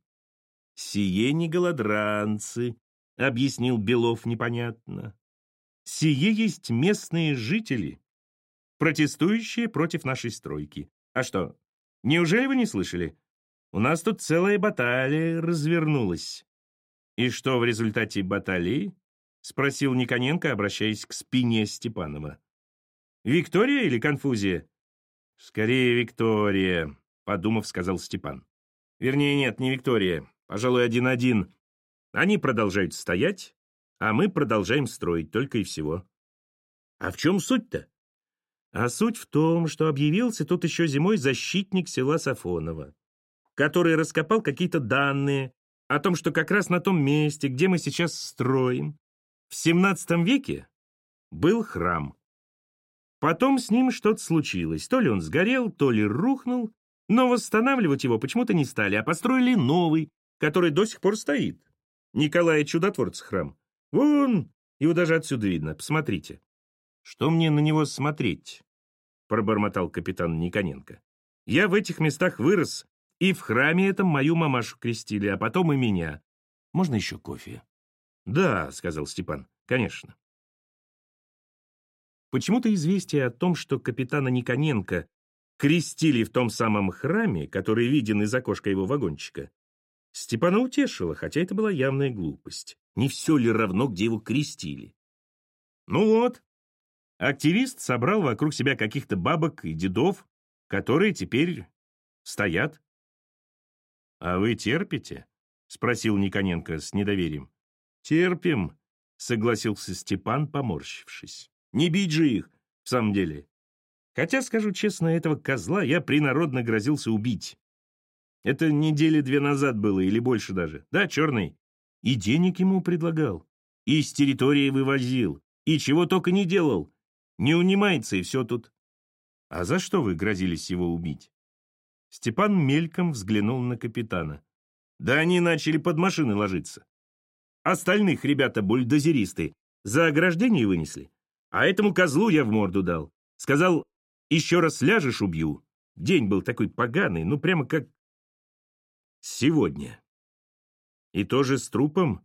«Сие не голодранцы», — объяснил Белов непонятно. «Сие есть местные жители, протестующие против нашей стройки. А что, неужели вы не слышали? У нас тут целая баталия развернулась. И что в результате баталии? Спросил Никоненко, обращаясь к спине Степанова. Виктория или конфузия? Скорее, Виктория, подумав, сказал Степан. Вернее, нет, не Виктория. Пожалуй, один-один. Они продолжают стоять, а мы продолжаем строить, только и всего. А в чем суть-то? А суть в том, что объявился тут еще зимой защитник села Сафонова который раскопал какие-то данные о том, что как раз на том месте, где мы сейчас строим, в XVII веке был храм. Потом с ним что-то случилось. То ли он сгорел, то ли рухнул, но восстанавливать его почему-то не стали, а построили новый, который до сих пор стоит. Николая Чудотворца храм. Вон, его даже отсюда видно, посмотрите. Что мне на него смотреть? Пробормотал капитан Никоненко. Я в этих местах вырос, и в храме этом мою мамашу крестили, а потом и меня. Можно еще кофе? Да, сказал Степан, конечно. Почему-то известие о том, что капитана Никоненко крестили в том самом храме, который виден из окошка его вагончика, Степана утешило, хотя это была явная глупость. Не все ли равно, где его крестили? Ну вот, активист собрал вокруг себя каких-то бабок и дедов, которые теперь стоят. — А вы терпите? — спросил Никоненко с недоверием. — Терпим, — согласился Степан, поморщившись. Не бить же их, в самом деле. Хотя, скажу честно, этого козла я принародно грозился убить. Это недели две назад было, или больше даже. Да, черный. И денег ему предлагал. И с территории вывозил. И чего только не делал. Не унимается, и все тут. А за что вы грозились его убить? Степан мельком взглянул на капитана. Да они начали под машины ложиться. Остальных ребята бульдозеристы за ограждение вынесли. А этому козлу я в морду дал. Сказал, еще раз ляжешь, убью. День был такой поганый, ну прямо как сегодня. И тоже с трупом?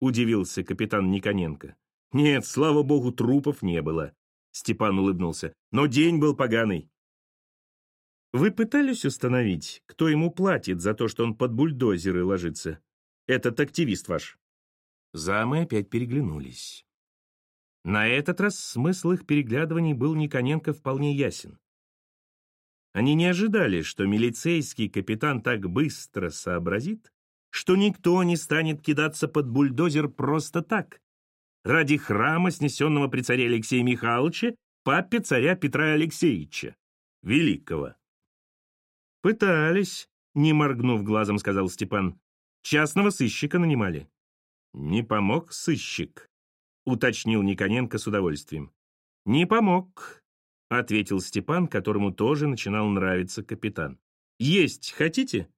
Удивился капитан Никоненко. Нет, слава богу, трупов не было. Степан улыбнулся. Но день был поганый. Вы пытались установить, кто ему платит за то, что он под бульдозеры ложится? Этот активист ваш. Замы опять переглянулись. На этот раз смысл их переглядываний был Никоненко вполне ясен. Они не ожидали, что милицейский капитан так быстро сообразит, что никто не станет кидаться под бульдозер просто так, ради храма, снесенного при царе Алексея Михайловича, папе царя Петра Алексеевича, великого. «Пытались», — не моргнув глазом, сказал Степан. «Частного сыщика нанимали». «Не помог сыщик», уточнил Никоненко с удовольствием. «Не помог», — ответил Степан, которому тоже начинал нравиться капитан. «Есть хотите,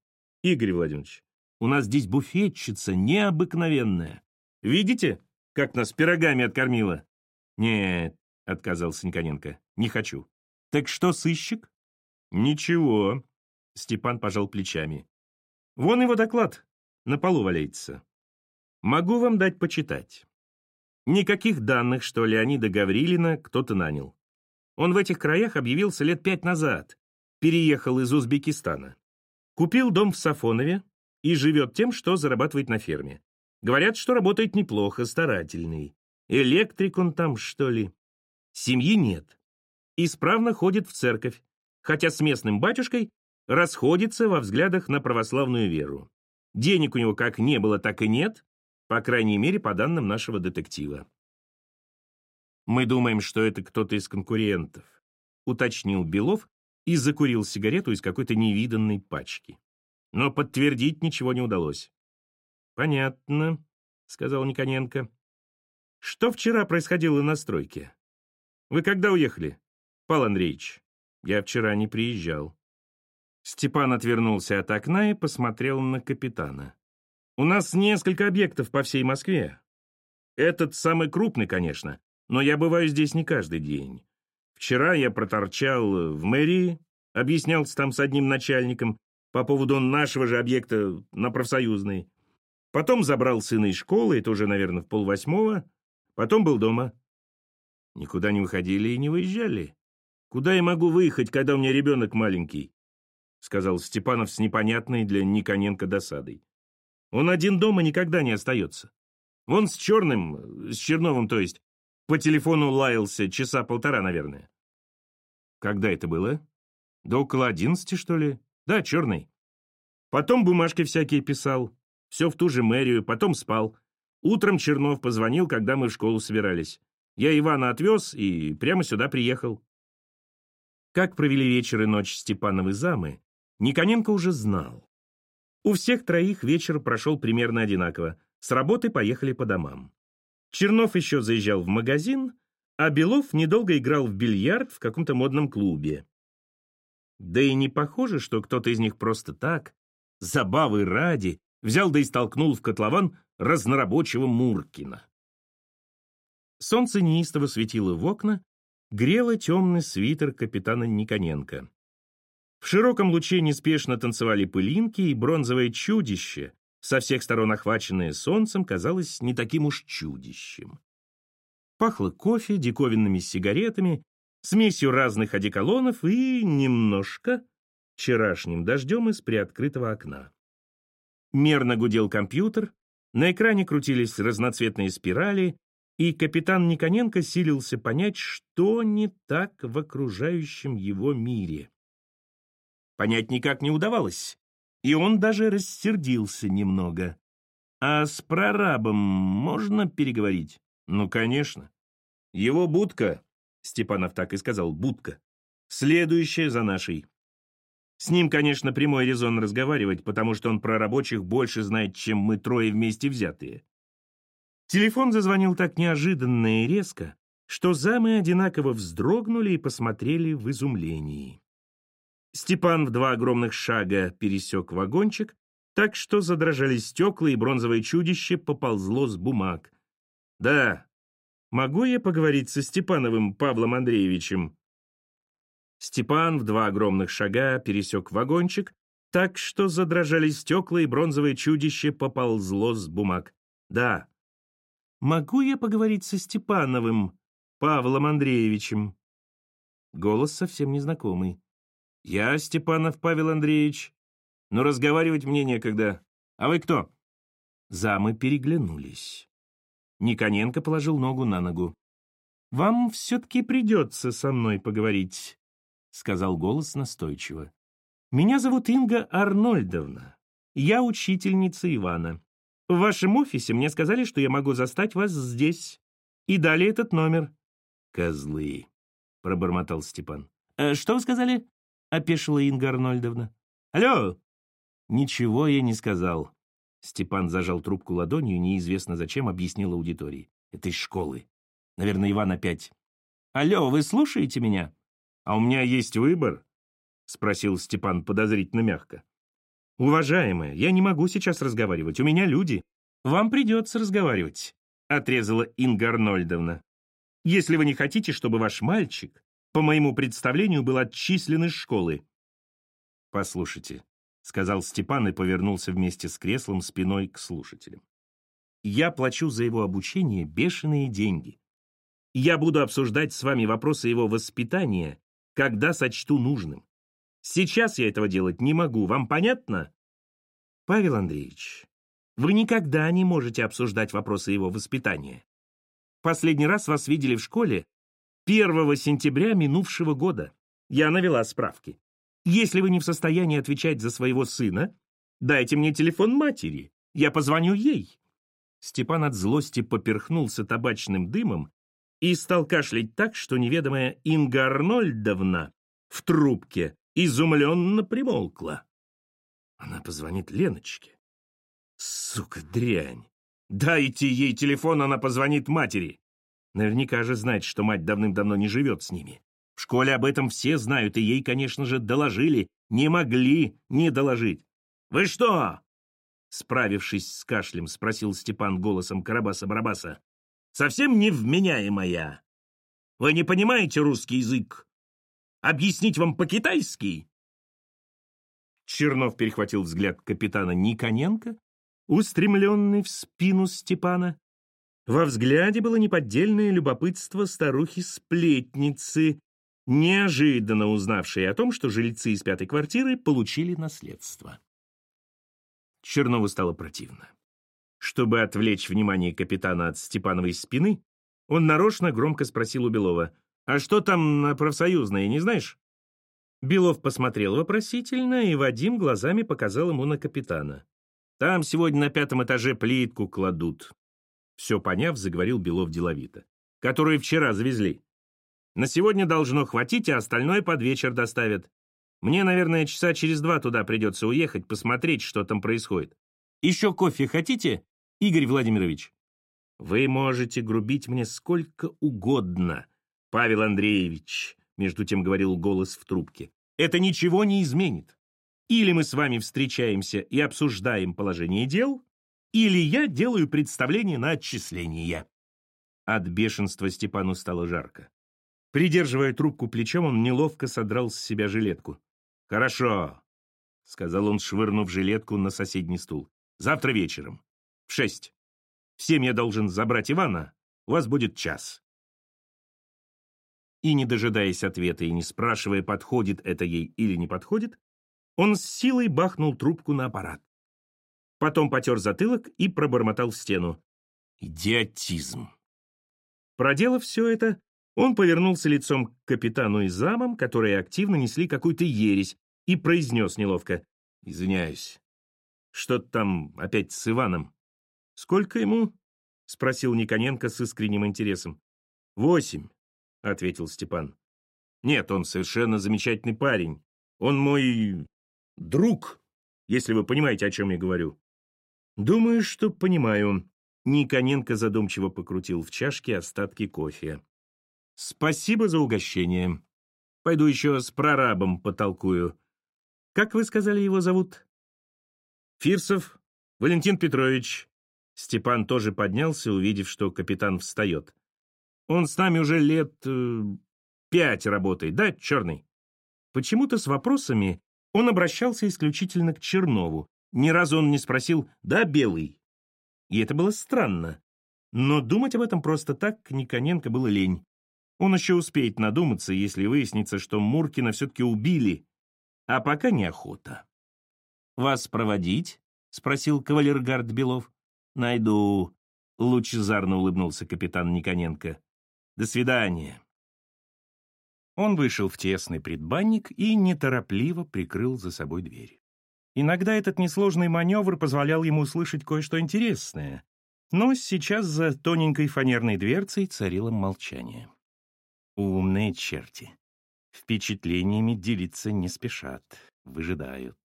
Игорь Владимирович? У нас здесь буфетчица необыкновенная. Видите, как нас пирогами откормила?» «Нет», — отказался Никоненко, — «не хочу». «Так что, сыщик?» «Ничего», — Степан пожал плечами. «Вон его доклад, на полу валяется. Могу вам дать почитать». Никаких данных, что Леонида Гаврилина кто-то нанял. Он в этих краях объявился лет пять назад, переехал из Узбекистана. Купил дом в Сафонове и живет тем, что зарабатывает на ферме. Говорят, что работает неплохо, старательный. Электрик он там, что ли. Семьи нет. Исправно ходит в церковь, хотя с местным батюшкой расходится во взглядах на православную веру. Денег у него как не было, так и нет, по крайней мере, по данным нашего детектива. Мы думаем, что это кто-то из конкурентов, уточнил Белов и закурил сигарету из какой-то невиданной пачки. Но подтвердить ничего не удалось. Понятно, сказал Никоненко. Что вчера происходило на стройке? Вы когда уехали, Павел Андреевич? Я вчера не приезжал. Степан отвернулся от окна и посмотрел на капитана. У нас несколько объектов по всей Москве. Этот самый крупный, конечно, но я бываю здесь не каждый день. Вчера я проторчал в мэрии, объяснялся там с одним начальником по поводу нашего же объекта на профсоюзной. Потом забрал сына из школы, это уже, наверное, в полвосьмого. Потом был дома. Никуда не выходили и не выезжали. Куда я могу выехать, когда у меня ребенок маленький? Сказал Степанов с непонятной для Никоненко досадой. Он один дома никогда не остается. Вон с Черным, с Черновым, то есть, по телефону лаялся часа полтора, наверное. Когда это было? Да около одиннадцати, что ли? Да, Черный. Потом бумажки всякие писал. Все в ту же мэрию, потом спал. Утром Чернов позвонил, когда мы в школу собирались. Я Ивана отвез и прямо сюда приехал. Как провели вечер и ночь Степановы замы, Никоненко уже знал. У всех троих вечер прошел примерно одинаково. С работы поехали по домам. Чернов еще заезжал в магазин, а Белов недолго играл в бильярд в каком-то модном клубе. Да и не похоже, что кто-то из них просто так, забавы ради, взял да и столкнул в котлован разнорабочего Муркина. Солнце неистово светило в окна, грело темный свитер капитана Никоненко. В широком луче неспешно танцевали пылинки, и бронзовое чудище, со всех сторон охваченное солнцем, казалось не таким уж чудищем. Пахло кофе, диковинными сигаретами, смесью разных одеколонов и немножко вчерашним дождем из приоткрытого окна. Мерно гудел компьютер, на экране крутились разноцветные спирали, и капитан Никоненко силился понять, что не так в окружающем его мире. Понять никак не удавалось, и он даже рассердился немного. А с прорабом можно переговорить? Ну, конечно. Его будка, Степанов так и сказал, будка, следующая за нашей. С ним, конечно, прямой резон разговаривать, потому что он про рабочих больше знает, чем мы трое вместе взятые. Телефон зазвонил так неожиданно и резко, что замы одинаково вздрогнули и посмотрели в изумлении. Степан в два огромных шага пересек вагончик, так что задрожали стекла, и бронзовое чудище поползло с бумаг. «Да, могу я поговорить со Степановым Павлом Андреевичем?» Степан в два огромных шага пересек вагончик, так что задрожали стекла, и бронзовое чудище поползло с бумаг. «Да, могу я поговорить со Степановым Павлом Андреевичем?» Голос совсем незнакомый. «Я Степанов Павел Андреевич, но разговаривать мне некогда. А вы кто?» Замы переглянулись. Никоненко положил ногу на ногу. «Вам все-таки придется со мной поговорить», — сказал голос настойчиво. «Меня зовут Инга Арнольдовна. Я учительница Ивана. В вашем офисе мне сказали, что я могу застать вас здесь. И дали этот номер». «Козлы», — пробормотал Степан. «Э, «Что вы сказали?» — опешила Инга Арнольдовна. «Алло!» «Ничего я не сказал. Степан зажал трубку ладонью неизвестно зачем объяснил аудитории. «Это из школы. Наверное, Иван опять». «Алло, вы слушаете меня?» «А у меня есть выбор?» — спросил Степан подозрительно мягко. «Уважаемая, я не могу сейчас разговаривать. У меня люди. Вам придется разговаривать», — отрезала Инга Арнольдовна. «Если вы не хотите, чтобы ваш мальчик, по моему представлению, был отчислен из школы». «Послушайте, — сказал Степан и повернулся вместе с креслом спиной к слушателям. «Я плачу за его обучение бешеные деньги. Я буду обсуждать с вами вопросы его воспитания, когда сочту нужным. Сейчас я этого делать не могу, вам понятно?» «Павел Андреевич, вы никогда не можете обсуждать вопросы его воспитания. Последний раз вас видели в школе 1 сентября минувшего года. Я навела справки. Если вы не в состоянии отвечать за своего сына, дайте мне телефон матери, я позвоню ей». Степан от злости поперхнулся табачным дымом и стал кашлять так, что неведомая Инга Арнольдовна в трубке изумленно примолкла. Она позвонит Леночке. Сука, дрянь. Дайте ей телефон, она позвонит матери. Наверняка же знает, что мать давным-давно не живет с ними. В школе об этом все знают, и ей, конечно же, доложили. Не могли не доложить. «Вы что?» Справившись с кашлем, спросил Степан голосом Карабаса-Барабаса. «Совсем невменяемая. Вы не понимаете русский язык? Объяснить вам по-китайски?» Чернов перехватил взгляд капитана Никоненко, устремленный в спину Степана. Во взгляде было неподдельное любопытство старухи-сплетницы, неожиданно узнавшие о том, что жильцы из пятой квартиры получили наследство. Чернову стало противно. Чтобы отвлечь внимание капитана от Степановой спины, он нарочно громко спросил у Белова, «А что там на профсоюзное, не знаешь?» Белов посмотрел вопросительно, и Вадим глазами показал ему на капитана. «Там сегодня на пятом этаже плитку кладут». Все поняв, заговорил Белов деловито. «Которую вчера завезли. На сегодня должно хватить, а остальное под вечер доставят. Мне, наверное, часа через два туда придется уехать, посмотреть, что там происходит. Еще кофе хотите, Игорь Владимирович? Вы можете грубить мне сколько угодно, Павел Андреевич, между тем говорил голос в трубке, это ничего не изменит. Или мы с вами встречаемся и обсуждаем положение дел, или я делаю представление на отчисление. От бешенства Степану стало жарко. Придерживая трубку плечом, он неловко содрал с себя жилетку. «Хорошо», — сказал он, швырнув жилетку на соседний стул. «Завтра вечером. Шесть. В семь я должен забрать Ивана. У вас будет час». И, не дожидаясь ответа и не спрашивая, подходит это ей или не подходит, он с силой бахнул трубку на аппарат. Потом потер затылок и пробормотал в стену. «Идиотизм!» Проделав все это, он повернулся лицом к капитану и замам, которые активно несли какую-то ересь, и произнес неловко. «Извиняюсь. Что-то там опять с Иваном». «Сколько ему?» — спросил Никоненко с искренним интересом. «Восемь», — ответил Степан. «Нет, он совершенно замечательный парень. Он мой друг, если вы понимаете, о чем я говорю». «Думаю, что понимаю», Никоненко задумчиво покрутил в чашке остатки кофе. «Спасибо за угощение. Пойду еще с прорабом потолкую. Как вы сказали, его зовут?» «Фирсов Валентин Петрович». Степан тоже поднялся, увидев, что капитан встает. «Он с нами уже лет э, пять работает, да, Черный?» Почему-то с вопросами он обращался исключительно к Чернову. Ни разу он не спросил «Да, Белый?» И это было странно. Но думать об этом просто так Никоненко было лень. Он еще успеет надуматься, если выяснится, что Муркина все-таки убили, а пока неохота. «Вас проводить?» — спросил кавалергард Белов. «Найду», — лучезарно улыбнулся капитан Никоненко. «До свидания». Он вышел в тесный предбанник и неторопливо прикрыл за собой дверь. Иногда этот несложный маневр позволял ему услышать кое-что интересное, но сейчас за тоненькой фанерной дверцей царило молчание. Умные черти. Впечатлениями делиться не спешат, выжидают.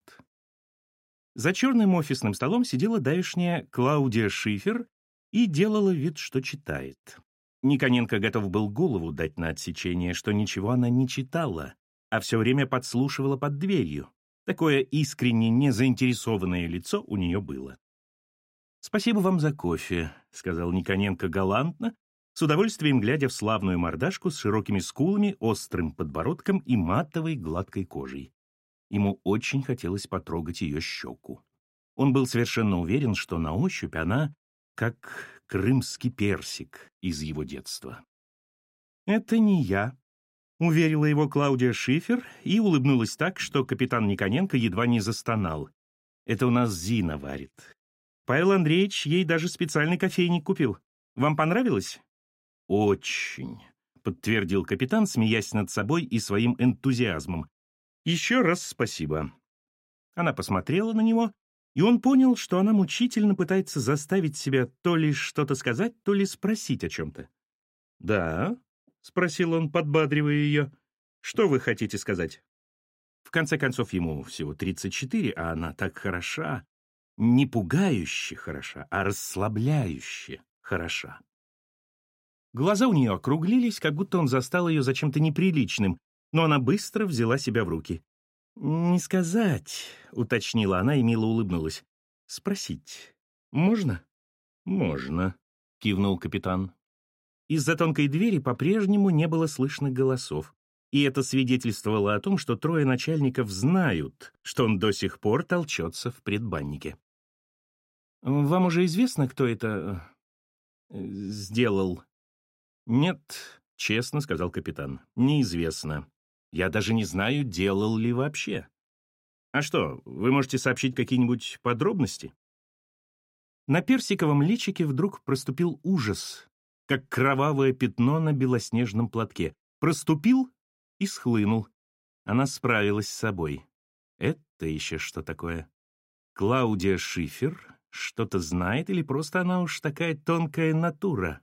За черным офисным столом сидела давешняя Клаудия Шифер и делала вид, что читает. Никоненко готов был голову дать на отсечение, что ничего она не читала, а все время подслушивала под дверью. Такое искренне незаинтересованное лицо у нее было. «Спасибо вам за кофе», — сказал Никоненко галантно, с удовольствием глядя в славную мордашку с широкими скулами, острым подбородком и матовой гладкой кожей. Ему очень хотелось потрогать ее щеку. Он был совершенно уверен, что на ощупь она как крымский персик из его детства. «Это не я», — уверила его Клаудия Шифер и улыбнулась так, что капитан Никоненко едва не застонал. «Это у нас Зина варит. Павел Андреевич ей даже специальный кофейник купил. Вам понравилось?» «Очень», — подтвердил капитан, смеясь над собой и своим энтузиазмом. «Еще раз спасибо». Она посмотрела на него, и он понял, что она мучительно пытается заставить себя то ли что-то сказать, то ли спросить о чем-то. «Да», — спросил он, подбадривая ее. «Что вы хотите сказать?» В конце концов, ему всего 34, а она так хороша. Не пугающе хороша, а расслабляюще хороша. Глаза у нее округлились, как будто он застал ее за чем-то неприличным, но она быстро взяла себя в руки. «Не сказать», — уточнила она и мило улыбнулась. «Спросить. Можно?» «Можно», — кивнул капитан. Из-за тонкой двери по-прежнему не было слышно голосов, и это свидетельствовало о том, что трое начальников знают, что он до сих пор толчется в предбаннике. «Вам уже известно, кто это... Э, сделал?» «Нет», — честно сказал капитан, — «неизвестно. Я даже не знаю, делал ли вообще. А что, вы можете сообщить какие-нибудь подробности?» На персиковом личике вдруг проступил ужас, как кровавое пятно на белоснежном платке. Проступил и схлынул. Она справилась с собой. Это еще что такое? Клаудия Шифер что-то знает или просто она уж такая тонкая натура?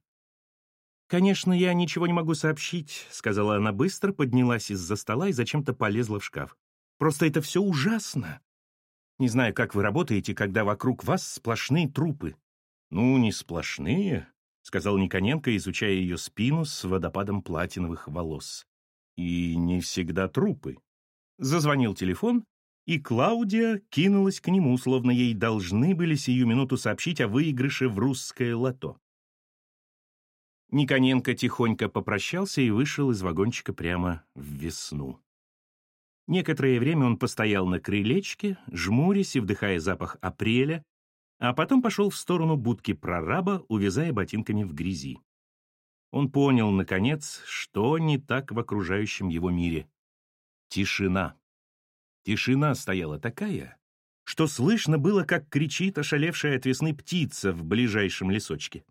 «Конечно, я ничего не могу сообщить», — сказала она быстро, поднялась из-за стола и зачем-то полезла в шкаф. «Просто это все ужасно. Не знаю, как вы работаете, когда вокруг вас сплошные трупы». «Ну, не сплошные», — сказал Никоненко, изучая ее спину с водопадом платиновых волос. «И не всегда трупы». Зазвонил телефон, и Клаудия кинулась к нему, словно ей должны были сию минуту сообщить о выигрыше в русское лото. Никоненко тихонько попрощался и вышел из вагончика прямо в весну. Некоторое время он постоял на крылечке, жмурясь и вдыхая запах апреля, а потом пошел в сторону будки прораба, увязая ботинками в грязи. Он понял, наконец, что не так в окружающем его мире. Тишина. Тишина стояла такая, что слышно было, как кричит ошалевшая от весны птица в ближайшем лесочке.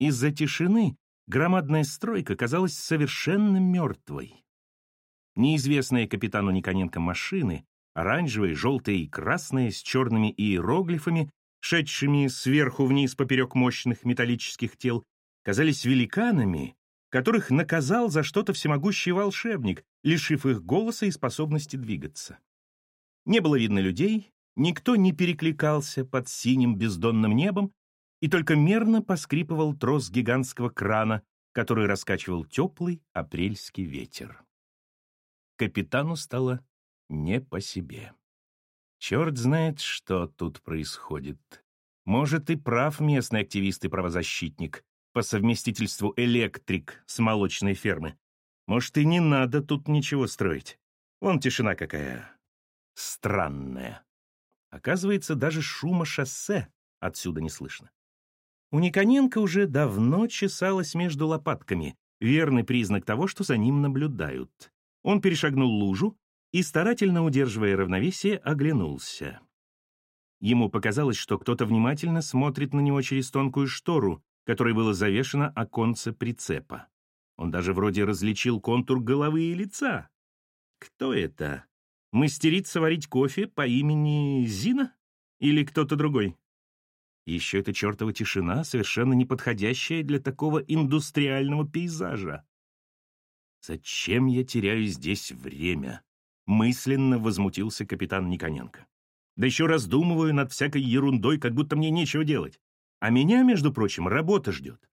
Из-за тишины громадная стройка казалась совершенно мертвой. Неизвестные капитану Никоненко машины, оранжевые, желтые и красные, с черными иероглифами, шедшими сверху вниз поперек мощных металлических тел, казались великанами, которых наказал за что-то всемогущий волшебник, лишив их голоса и способности двигаться. Не было видно людей, никто не перекликался под синим бездонным небом, и только мерно поскрипывал трос гигантского крана, который раскачивал теплый апрельский ветер. Капитану стало не по себе. Черт знает, что тут происходит. Может, и прав местный активист и правозащитник, по совместительству электрик с молочной фермы. Может, и не надо тут ничего строить. Вон тишина какая странная. Оказывается, даже шума шоссе отсюда не слышно. У Никоненко уже давно чесалось между лопатками, верный признак того, что за ним наблюдают. Он перешагнул лужу и, старательно удерживая равновесие, оглянулся. Ему показалось, что кто-то внимательно смотрит на него через тонкую штору, которой было завешено оконце прицепа. Он даже вроде различил контур головы и лица. Кто это? Мастерица варить кофе по имени Зина? Или кто-то другой? Еще эта чертова тишина, совершенно неподходящая для такого индустриального пейзажа. «Зачем я теряю здесь время?» — мысленно возмутился капитан Никоненко. «Да еще раздумываю над всякой ерундой, как будто мне нечего делать. А меня, между прочим, работа ждет.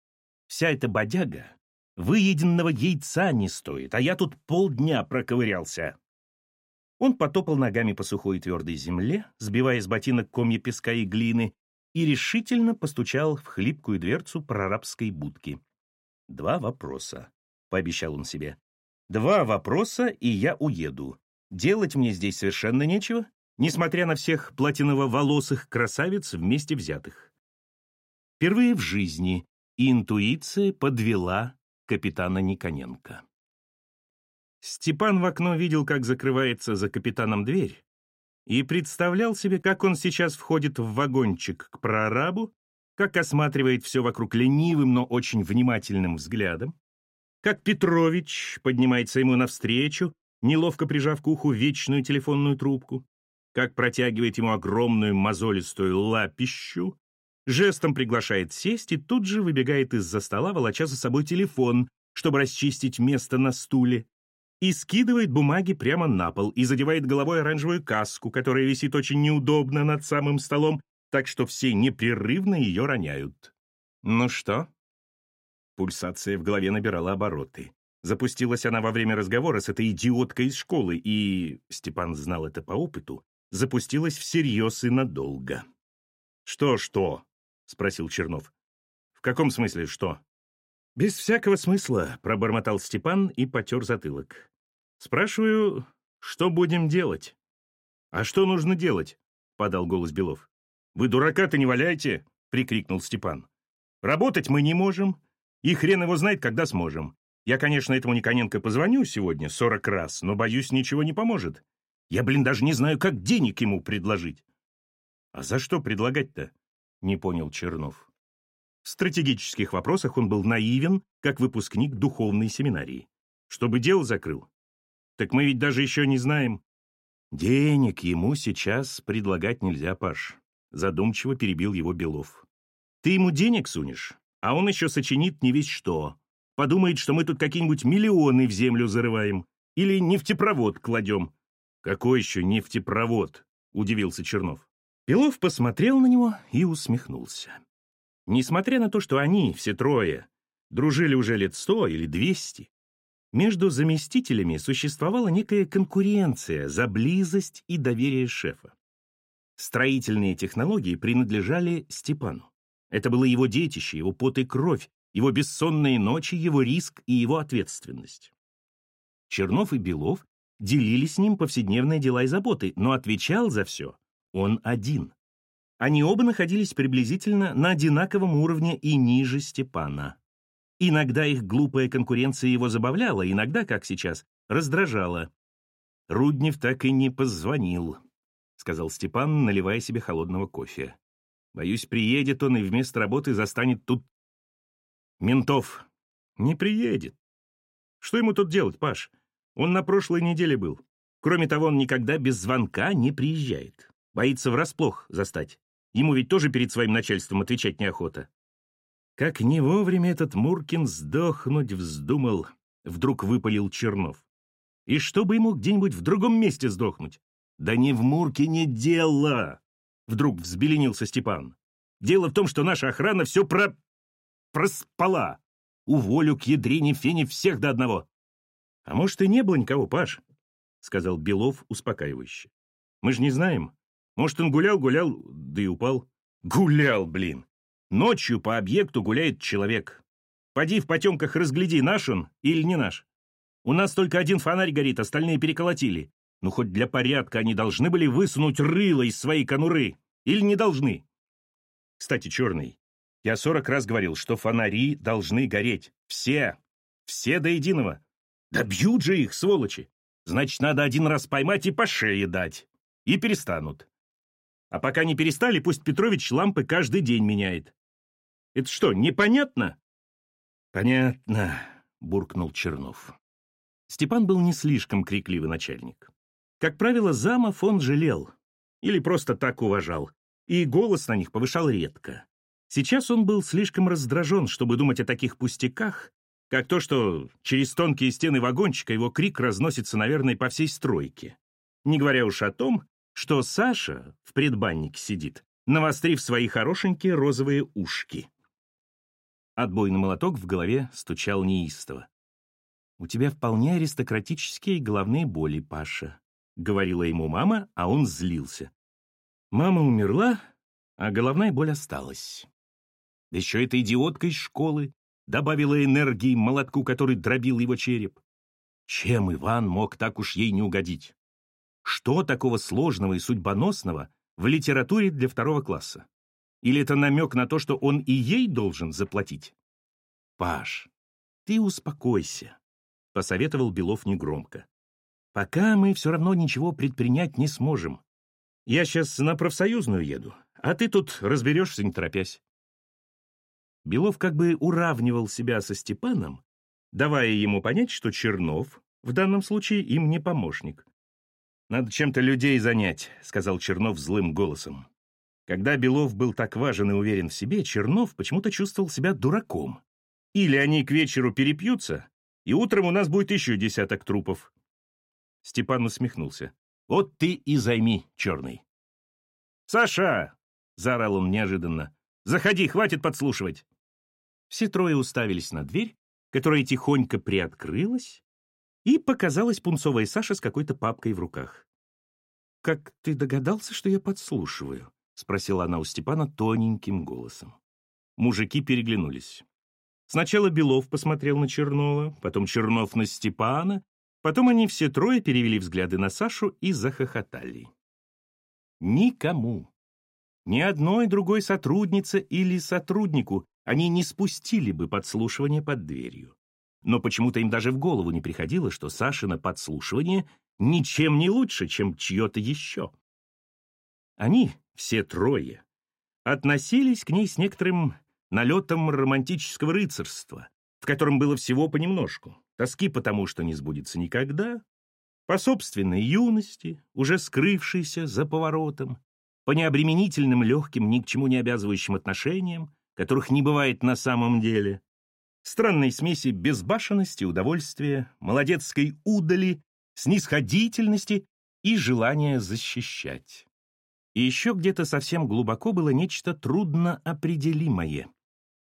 Вся эта бодяга выеденного яйца не стоит, а я тут полдня проковырялся». Он потопал ногами по сухой и твердой земле, сбивая с ботинок комья песка и глины, и решительно постучал в хлипкую дверцу прорабской будки. «Два вопроса», — пообещал он себе. «Два вопроса, и я уеду. Делать мне здесь совершенно нечего, несмотря на всех платиново-волосых красавиц вместе взятых». Впервые в жизни интуиция подвела капитана Никоненко. Степан в окно видел, как закрывается за капитаном дверь, и представлял себе, как он сейчас входит в вагончик к прорабу, как осматривает все вокруг ленивым, но очень внимательным взглядом, как Петрович поднимается ему навстречу, неловко прижав к уху вечную телефонную трубку, как протягивает ему огромную мозолистую лапищу, жестом приглашает сесть и тут же выбегает из-за стола, волоча за собой телефон, чтобы расчистить место на стуле, и скидывает бумаги прямо на пол и задевает головой оранжевую каску, которая висит очень неудобно над самым столом, так что все непрерывно ее роняют. Ну что? Пульсация в голове набирала обороты. Запустилась она во время разговора с этой идиоткой из школы, и, Степан знал это по опыту, запустилась всерьез и надолго. «Что-что?» — спросил Чернов. «В каком смысле что?» «Без всякого смысла», — пробормотал Степан и потер затылок. Спрашиваю, что будем делать? А что нужно делать? Подал голос Белов. Вы дурака-то не валяйте, прикрикнул Степан. Работать мы не можем, и хрен его знает, когда сможем. Я, конечно, этому Никоненко позвоню сегодня сорок раз, но, боюсь, ничего не поможет. Я, блин, даже не знаю, как денег ему предложить. А за что предлагать-то? Не понял Чернов. В стратегических вопросах он был наивен, как выпускник духовной семинарии. Чтобы дело закрыл, так мы ведь даже еще не знаем. Денег ему сейчас предлагать нельзя, Паш. Задумчиво перебил его Белов. Ты ему денег сунешь, а он еще сочинит не весь что. Подумает, что мы тут какие-нибудь миллионы в землю зарываем. Или нефтепровод кладем. Какой еще нефтепровод? Удивился Чернов. Белов посмотрел на него и усмехнулся. Несмотря на то, что они, все трое, дружили уже лет сто или двести, между заместителями существовала некая конкуренция за близость и доверие шефа. Строительные технологии принадлежали Степану. Это было его детище, его пот и кровь, его бессонные ночи, его риск и его ответственность. Чернов и Белов делили с ним повседневные дела и заботы, но отвечал за все он один. Они оба находились приблизительно на одинаковом уровне и ниже Степана. Иногда их глупая конкуренция его забавляла, иногда, как сейчас, раздражала. Руднев так и не позвонил. — сказал Степан, наливая себе холодного кофе. «Боюсь, приедет он и вместо работы застанет тут ментов. Не приедет. Что ему тут делать, Паш? Он на прошлой неделе был. Кроме того, он никогда без звонка не приезжает. Боится врасплох застать. Ему ведь тоже перед своим начальством отвечать неохота. Как не вовремя этот Муркин сдохнуть вздумал, вдруг выпалил Чернов. И чтобы ему где-нибудь в другом месте сдохнуть. «Да не в Муркине дело!» Вдруг взбеленился Степан. «Дело в том, что наша охрана все про... проспала. Уволю к ядрине фене всех до одного». «А может, и не было никого, Паш?» — сказал Белов успокаивающе. «Мы же не знаем. Может, он гулял-гулял, да и упал». «Гулял, блин! Ночью по объекту гуляет человек. Поди в потемках разгляди, наш он или не наш. У нас только один фонарь горит, остальные переколотили. Ну, хоть для порядка они должны были высунуть рыло из своей конуры. Или не должны? Кстати, черный, я сорок раз говорил, что фонари должны гореть. Все. Все до единого. Да бьют же их, сволочи. Значит, надо один раз поймать и по шее дать. И перестанут. А пока не перестали, пусть Петрович лампы каждый день меняет. Это что, непонятно? Понятно, буркнул Чернов. Степан был не слишком крикливый начальник. Как правило, замов он жалел или просто так уважал, и голос на них повышал редко. Сейчас он был слишком раздражен, чтобы думать о таких пустяках, как то, что через тонкие стены вагончика его крик разносится, наверное, по всей стройке. Не говоря уж о том, что Саша в предбаннике сидит, навострив свои хорошенькие розовые ушки. Отбойный молоток в голове стучал неистово. «У тебя вполне аристократические головные боли, Паша. — говорила ему мама, а он злился. Мама умерла, а головная боль осталась. Да еще эта идиотка из школы добавила энергии молотку, который дробил его череп. Чем Иван мог так уж ей не угодить? Что такого сложного и судьбоносного в литературе для второго класса? Или это намек на то, что он и ей должен заплатить? «Паш, ты успокойся», — посоветовал Белов негромко. Пока мы все равно ничего предпринять не сможем. Я сейчас на профсоюзную еду, а ты тут разберешься, не торопясь. Белов как бы уравнивал себя со Степаном, давая ему понять, что Чернов в данном случае им не помощник. «Надо чем-то людей занять», — сказал Чернов злым голосом. Когда Белов был так важен и уверен в себе, Чернов почему-то чувствовал себя дураком. Или они к вечеру перепьются, и утром у нас будет еще десяток трупов. Степан усмехнулся. «Вот ты и займи, черный». «Саша!» — заорал он неожиданно. «Заходи, хватит подслушивать!» Все трое уставились на дверь, которая тихонько приоткрылась, и показалась пунцовая Саша с какой-то папкой в руках. «Как ты догадался, что я подслушиваю?» — спросила она у Степана тоненьким голосом. Мужики переглянулись. Сначала Белов посмотрел на Чернова, потом Чернов на Степана, Потом они все трое перевели взгляды на Сашу и захохотали. Никому, ни одной другой сотруднице или сотруднику они не спустили бы подслушивание под дверью. Но почему-то им даже в голову не приходило, что Сашина подслушивание ничем не лучше, чем чье-то еще. Они, все трое, относились к ней с некоторым налетом романтического рыцарства, в котором было всего понемножку. Тоски потому, что не сбудется никогда, по собственной юности, уже скрывшейся за поворотом, по необременительным, легким, ни к чему не обязывающим отношениям, которых не бывает на самом деле, странной смеси безбашенности, удовольствия, молодецкой удали, снисходительности и желания защищать. И еще где-то совсем глубоко было нечто трудноопределимое.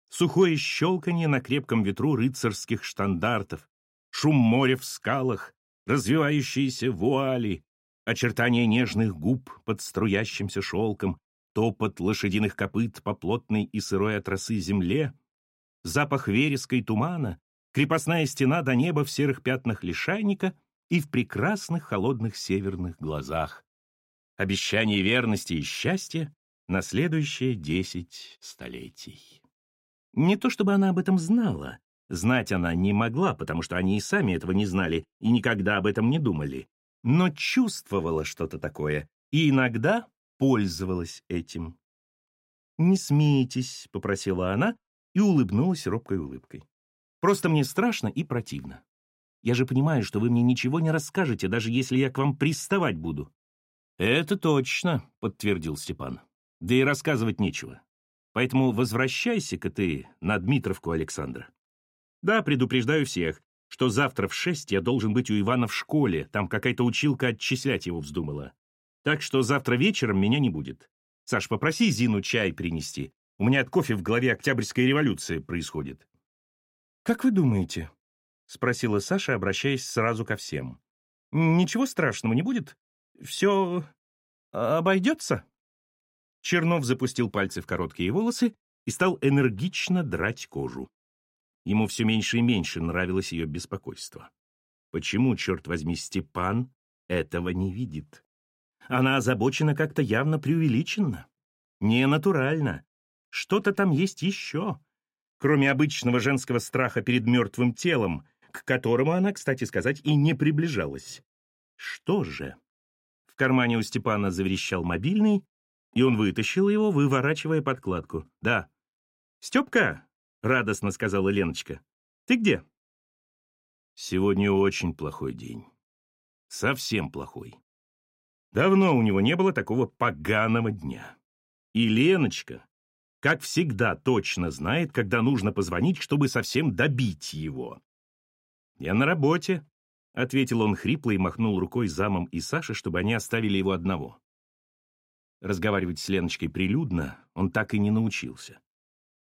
Сухое щелканье на крепком ветру рыцарских штандартов, шум моря в скалах, развивающиеся вуали, очертания нежных губ под струящимся шелком, топот лошадиных копыт по плотной и сырой от земле, запах вереска тумана, крепостная стена до неба в серых пятнах лишайника и в прекрасных холодных северных глазах. Обещание верности и счастья на следующие десять столетий. Не то чтобы она об этом знала, знать она не могла, потому что они и сами этого не знали и никогда об этом не думали, но чувствовала что-то такое и иногда пользовалась этим. «Не смейтесь», — попросила она и улыбнулась робкой улыбкой. «Просто мне страшно и противно. Я же понимаю, что вы мне ничего не расскажете, даже если я к вам приставать буду». «Это точно», — подтвердил Степан. «Да и рассказывать нечего. Поэтому возвращайся-ка ты на Дмитровку, Александра. Да, предупреждаю всех, что завтра в шесть я должен быть у Ивана в школе, там какая-то училка отчислять его вздумала. Так что завтра вечером меня не будет. Саш, попроси Зину чай принести. У меня от кофе в голове Октябрьская революция происходит. «Как вы думаете?» — спросила Саша, обращаясь сразу ко всем. «Ничего страшного не будет? Все обойдется?» Чернов запустил пальцы в короткие волосы и стал энергично драть кожу. Ему все меньше и меньше нравилось ее беспокойство. Почему, черт возьми, Степан этого не видит? Она озабочена как-то явно преувеличенно. Не натурально. Что-то там есть еще. Кроме обычного женского страха перед мертвым телом, к которому она, кстати сказать, и не приближалась. Что же? Кармане у Степана заверещал мобильный, и он вытащил его, выворачивая подкладку. «Да». «Степка!» — радостно сказала Леночка. «Ты где?» «Сегодня очень плохой день. Совсем плохой. Давно у него не было такого поганого дня. И Леночка, как всегда, точно знает, когда нужно позвонить, чтобы совсем добить его. «Я на работе», — ответил он хрипло и махнул рукой замом и Саше, чтобы они оставили его одного. Разговаривать с Леночкой прилюдно он так и не научился.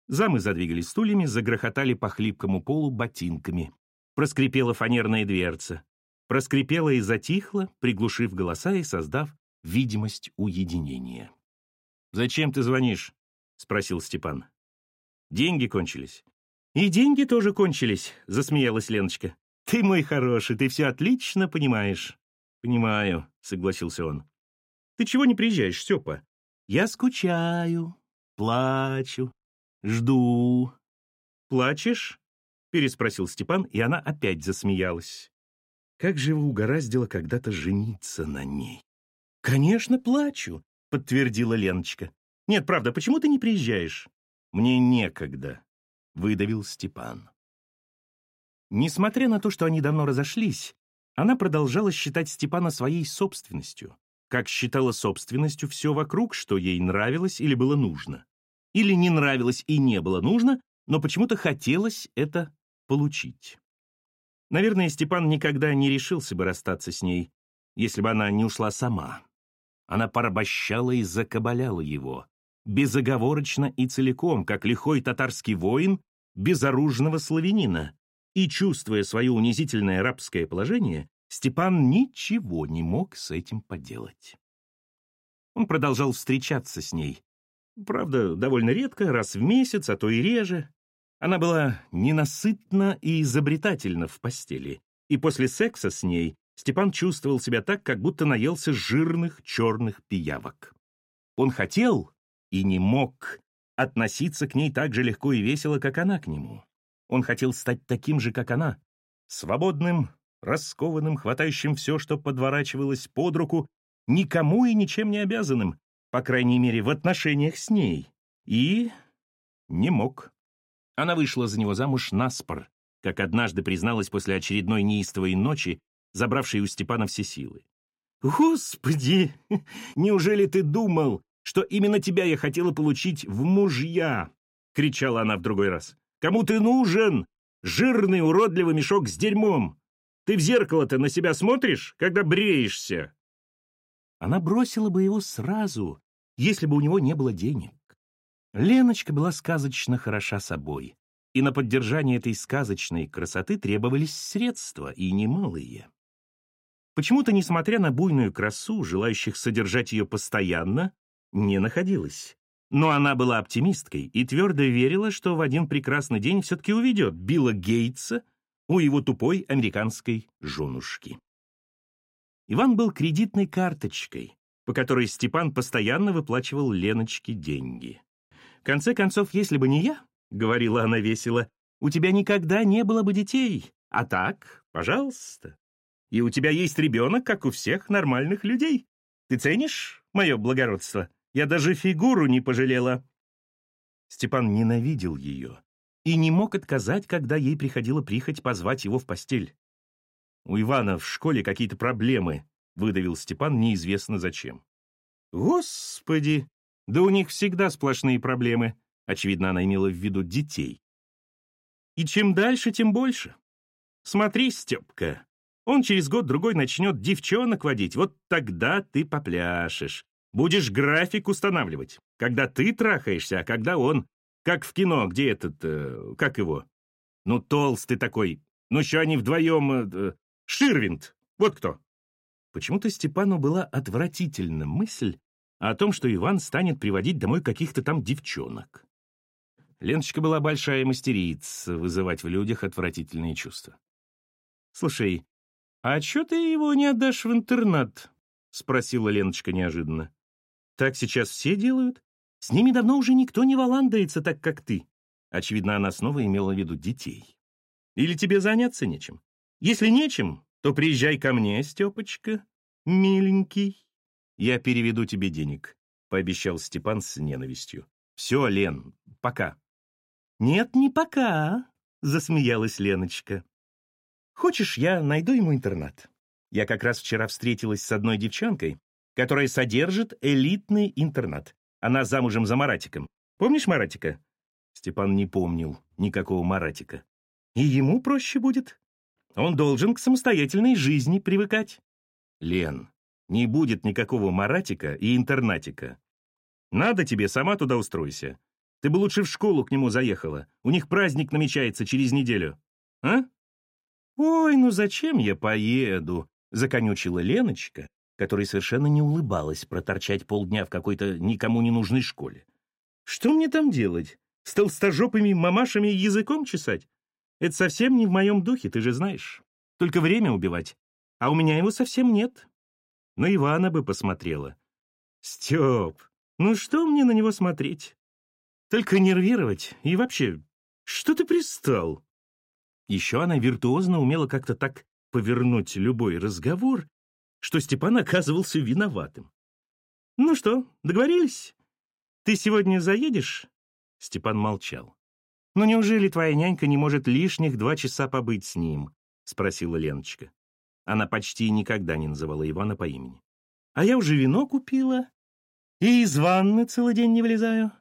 Замы задвигались стульями, загрохотали по хлипкому полу ботинками. Проскрипела фанерная дверца проскрипела и затихла, приглушив голоса и создав видимость уединения. «Зачем ты звонишь?» — спросил Степан. «Деньги кончились». «И деньги тоже кончились», — засмеялась Леночка. «Ты мой хороший, ты все отлично понимаешь». «Понимаю», — согласился он. «Ты чего не приезжаешь, Степа?» «Я скучаю, плачу, жду». «Плачешь?» — переспросил Степан, и она опять засмеялась. Как же его угораздило когда-то жениться на ней? «Конечно, плачу», — подтвердила Леночка. «Нет, правда, почему ты не приезжаешь?» «Мне некогда», — выдавил Степан. Несмотря на то, что они давно разошлись, она продолжала считать Степана своей собственностью, как считала собственностью все вокруг, что ей нравилось или было нужно. Или не нравилось и не было нужно, но почему-то хотелось это получить. Наверное, Степан никогда не решился бы расстаться с ней, если бы она не ушла сама. Она порабощала и закабаляла его, безоговорочно и целиком, как лихой татарский воин безоружного славянина. И, чувствуя свое унизительное рабское положение, Степан ничего не мог с этим поделать. Он продолжал встречаться с ней. Правда, довольно редко, раз в месяц, а то и реже. Она была ненасытна и изобретательна в постели, и после секса с ней Степан чувствовал себя так, как будто наелся жирных черных пиявок. Он хотел и не мог относиться к ней так же легко и весело, как она к нему. Он хотел стать таким же, как она, свободным, раскованным, хватающим все, что подворачивалось под руку, никому и ничем не обязанным, по крайней мере, в отношениях с ней. И не мог. Она вышла за него замуж наспор, как однажды призналась после очередной неистовой ночи, забравшей у Степана все силы. «Господи! Неужели ты думал, что именно тебя я хотела получить в мужья?» — кричала она в другой раз. «Кому ты нужен? Жирный уродливый мешок с дерьмом! Ты в зеркало-то на себя смотришь, когда бреешься?» она бросила бы его сразу, если бы у него не было денег. Леночка была сказочно хороша собой, и на поддержание этой сказочной красоты требовались средства, и немалые. Почему-то, несмотря на буйную красу, желающих содержать ее постоянно, не находилось. Но она была оптимисткой и твердо верила, что в один прекрасный день все-таки уведет Билла Гейтса у его тупой американской женушки. Иван был кредитной карточкой, по которой Степан постоянно выплачивал Леночке деньги. В конце концов, если бы не я, — говорила она весело, — у тебя никогда не было бы детей. А так, пожалуйста. И у тебя есть ребенок, как у всех нормальных людей. Ты ценишь мое благородство? Я даже фигуру не пожалела. Степан ненавидел ее и не мог отказать, когда ей приходила прихоть позвать его в постель. «У Ивана в школе какие-то проблемы», — выдавил Степан неизвестно зачем. «Господи! Да у них всегда сплошные проблемы», — очевидно, она имела в виду детей. «И чем дальше, тем больше. Смотри, Степка, он через год-другой начнет девчонок водить, вот тогда ты попляшешь. Будешь график устанавливать, когда ты трахаешься, а когда он. Как в кино, где этот, э, как его? Ну, толстый такой. Ну, еще они вдвоем... Э, Ширвинд, вот кто. Почему-то Степану была отвратительна мысль о том, что Иван станет приводить домой каких-то там девчонок. Леночка была большая мастерица вызывать в людях отвратительные чувства. «Слушай, а чё ты его не отдашь в интернат?» — спросила Леночка неожиданно. «Так сейчас все делают. С ними давно уже никто не валандается так, как ты». Очевидно, она снова имела в виду детей. «Или тебе заняться нечем? Если нечем, то приезжай ко мне, Степочка, миленький. Я переведу тебе денег», — пообещал Степан с ненавистью. «Все, Лен, пока». «Нет, не пока», — засмеялась Леночка. Хочешь, я найду ему интернат? Я как раз вчера встретилась с одной девчонкой, которая содержит элитный интернат. Она замужем за Маратиком. Помнишь Маратика? Степан не помнил никакого Маратика. И ему проще будет. Он должен к самостоятельной жизни привыкать. Лен, не будет никакого Маратика и интернатика. Надо тебе, сама туда устройся. Ты бы лучше в школу к нему заехала. У них праздник намечается через неделю. А? «Ой, ну зачем я поеду?» — законючила Леночка, которая совершенно не улыбалась проторчать полдня в какой-то никому не нужной школе. «Что мне там делать? С толстожопыми мамашами языком чесать? Это совсем не в моем духе, ты же знаешь. Только время убивать. А у меня его совсем нет. На Ивана бы посмотрела. Степ, ну что мне на него смотреть? Только нервировать. И вообще, что ты пристал?» Еще она виртуозно умела как-то так повернуть любой разговор, что Степан оказывался виноватым. «Ну что, договорились? Ты сегодня заедешь?» Степан молчал. «Ну неужели твоя нянька не может лишних два часа побыть с ним?» — спросила Леночка. Она почти никогда не называла Ивана по имени. «А я уже вино купила и из ванны целый день не вылезаю.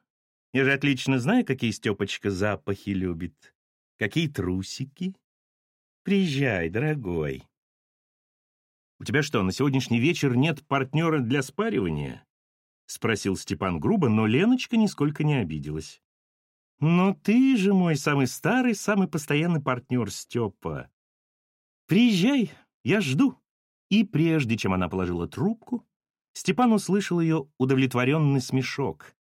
Я же отлично знаю, какие Степочка запахи любит. Какие трусики? Приезжай, дорогой. У тебя что, на сегодняшний вечер нет партнера для спаривания? Спросил Степан грубо, но Леночка нисколько не обиделась. Но ты же мой самый старый, самый постоянный партнер, Степа. Приезжай, я жду. И прежде чем она положила трубку, Степан услышал ее удовлетворенный смешок,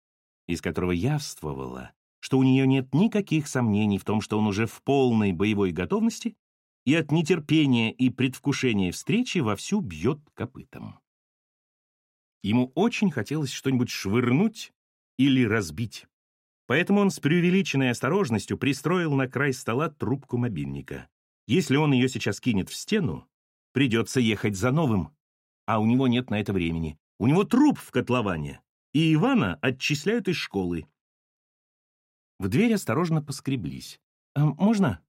из которого явствовало, что у нее нет никаких сомнений в том, что он уже в полной боевой готовности и от нетерпения и предвкушения встречи вовсю бьет копытом. Ему очень хотелось что-нибудь швырнуть или разбить. Поэтому он с преувеличенной осторожностью пристроил на край стола трубку мобильника. Если он ее сейчас кинет в стену, придется ехать за новым. А у него нет на это времени. У него труп в котловане. И Ивана отчисляют из школы. В дверь осторожно поскреблись. «А «Можно?»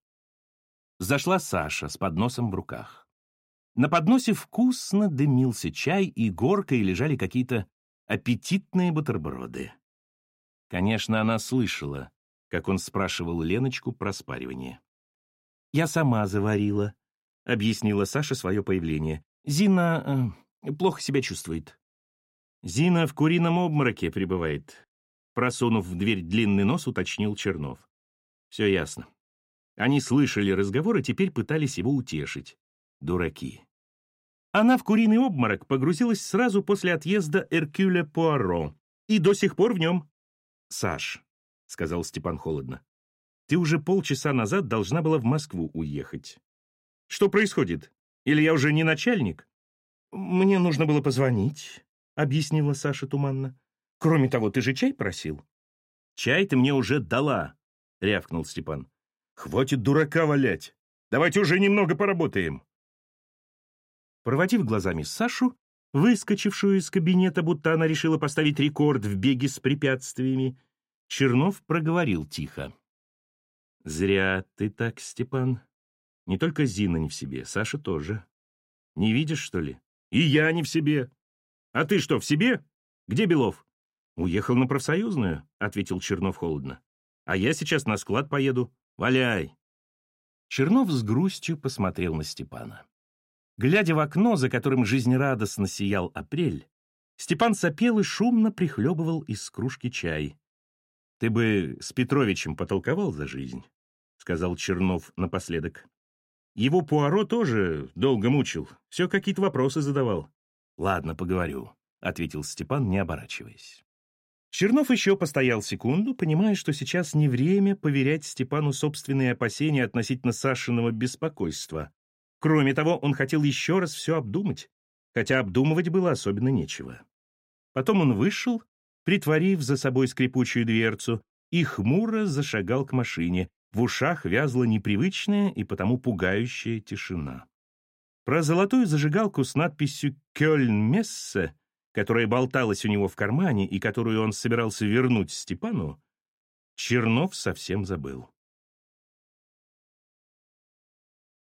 Зашла Саша с подносом в руках. На подносе вкусно дымился чай, и горкой лежали какие-то аппетитные бутерброды. Конечно, она слышала, как он спрашивал Леночку про спаривание. «Я сама заварила», — объяснила Саша свое появление. «Зина э, плохо себя чувствует. Зина в курином обмороке пребывает. Просунув в дверь длинный нос, уточнил Чернов. Все ясно. Они слышали разговор и теперь пытались его утешить. Дураки. Она в куриный обморок погрузилась сразу после отъезда Эркюля Пуаро и до сих пор в нем. «Саш», — сказал Степан холодно, — «ты уже полчаса назад должна была в Москву уехать. Что происходит? Или я уже не начальник?» «Мне нужно было позвонить», — объяснила Саша туманно. «Кроме того, ты же чай просил?» «Чай ты мне уже дала», — рявкнул Степан. «Хватит дурака валять. Давайте уже немного поработаем». Проводив глазами Сашу, выскочившую из кабинета, будто она решила поставить рекорд в беге с препятствиями, Чернов проговорил тихо. «Зря ты так, Степан. Не только Зина не в себе, Саша тоже. Не видишь, что ли? И я не в себе. А ты что, в себе? Где Белов?» «Уехал на профсоюзную», — ответил Чернов холодно. «А я сейчас на склад поеду. Валяй!» Чернов с грустью посмотрел на Степана. Глядя в окно, за которым жизнерадостно сиял апрель, Степан сопел и шумно прихлебывал из кружки чай. «Ты бы с Петровичем потолковал за жизнь», — сказал Чернов напоследок. «Его Пуаро тоже долго мучил, все какие-то вопросы задавал». «Ладно, поговорю», — ответил Степан, не оборачиваясь. Чернов еще постоял секунду, понимая, что сейчас не время поверять Степану собственные опасения относительно Сашиного беспокойства. Кроме того, он хотел еще раз все обдумать, хотя обдумывать было особенно нечего. Потом он вышел, притворив за собой скрипучую дверцу, и хмуро зашагал к машине. В ушах вязла непривычная и потому пугающая тишина. Про золотую зажигалку с надписью «Кёльн-Мессе», которая болталась у него в кармане и которую он собирался вернуть Степану, Чернов совсем забыл.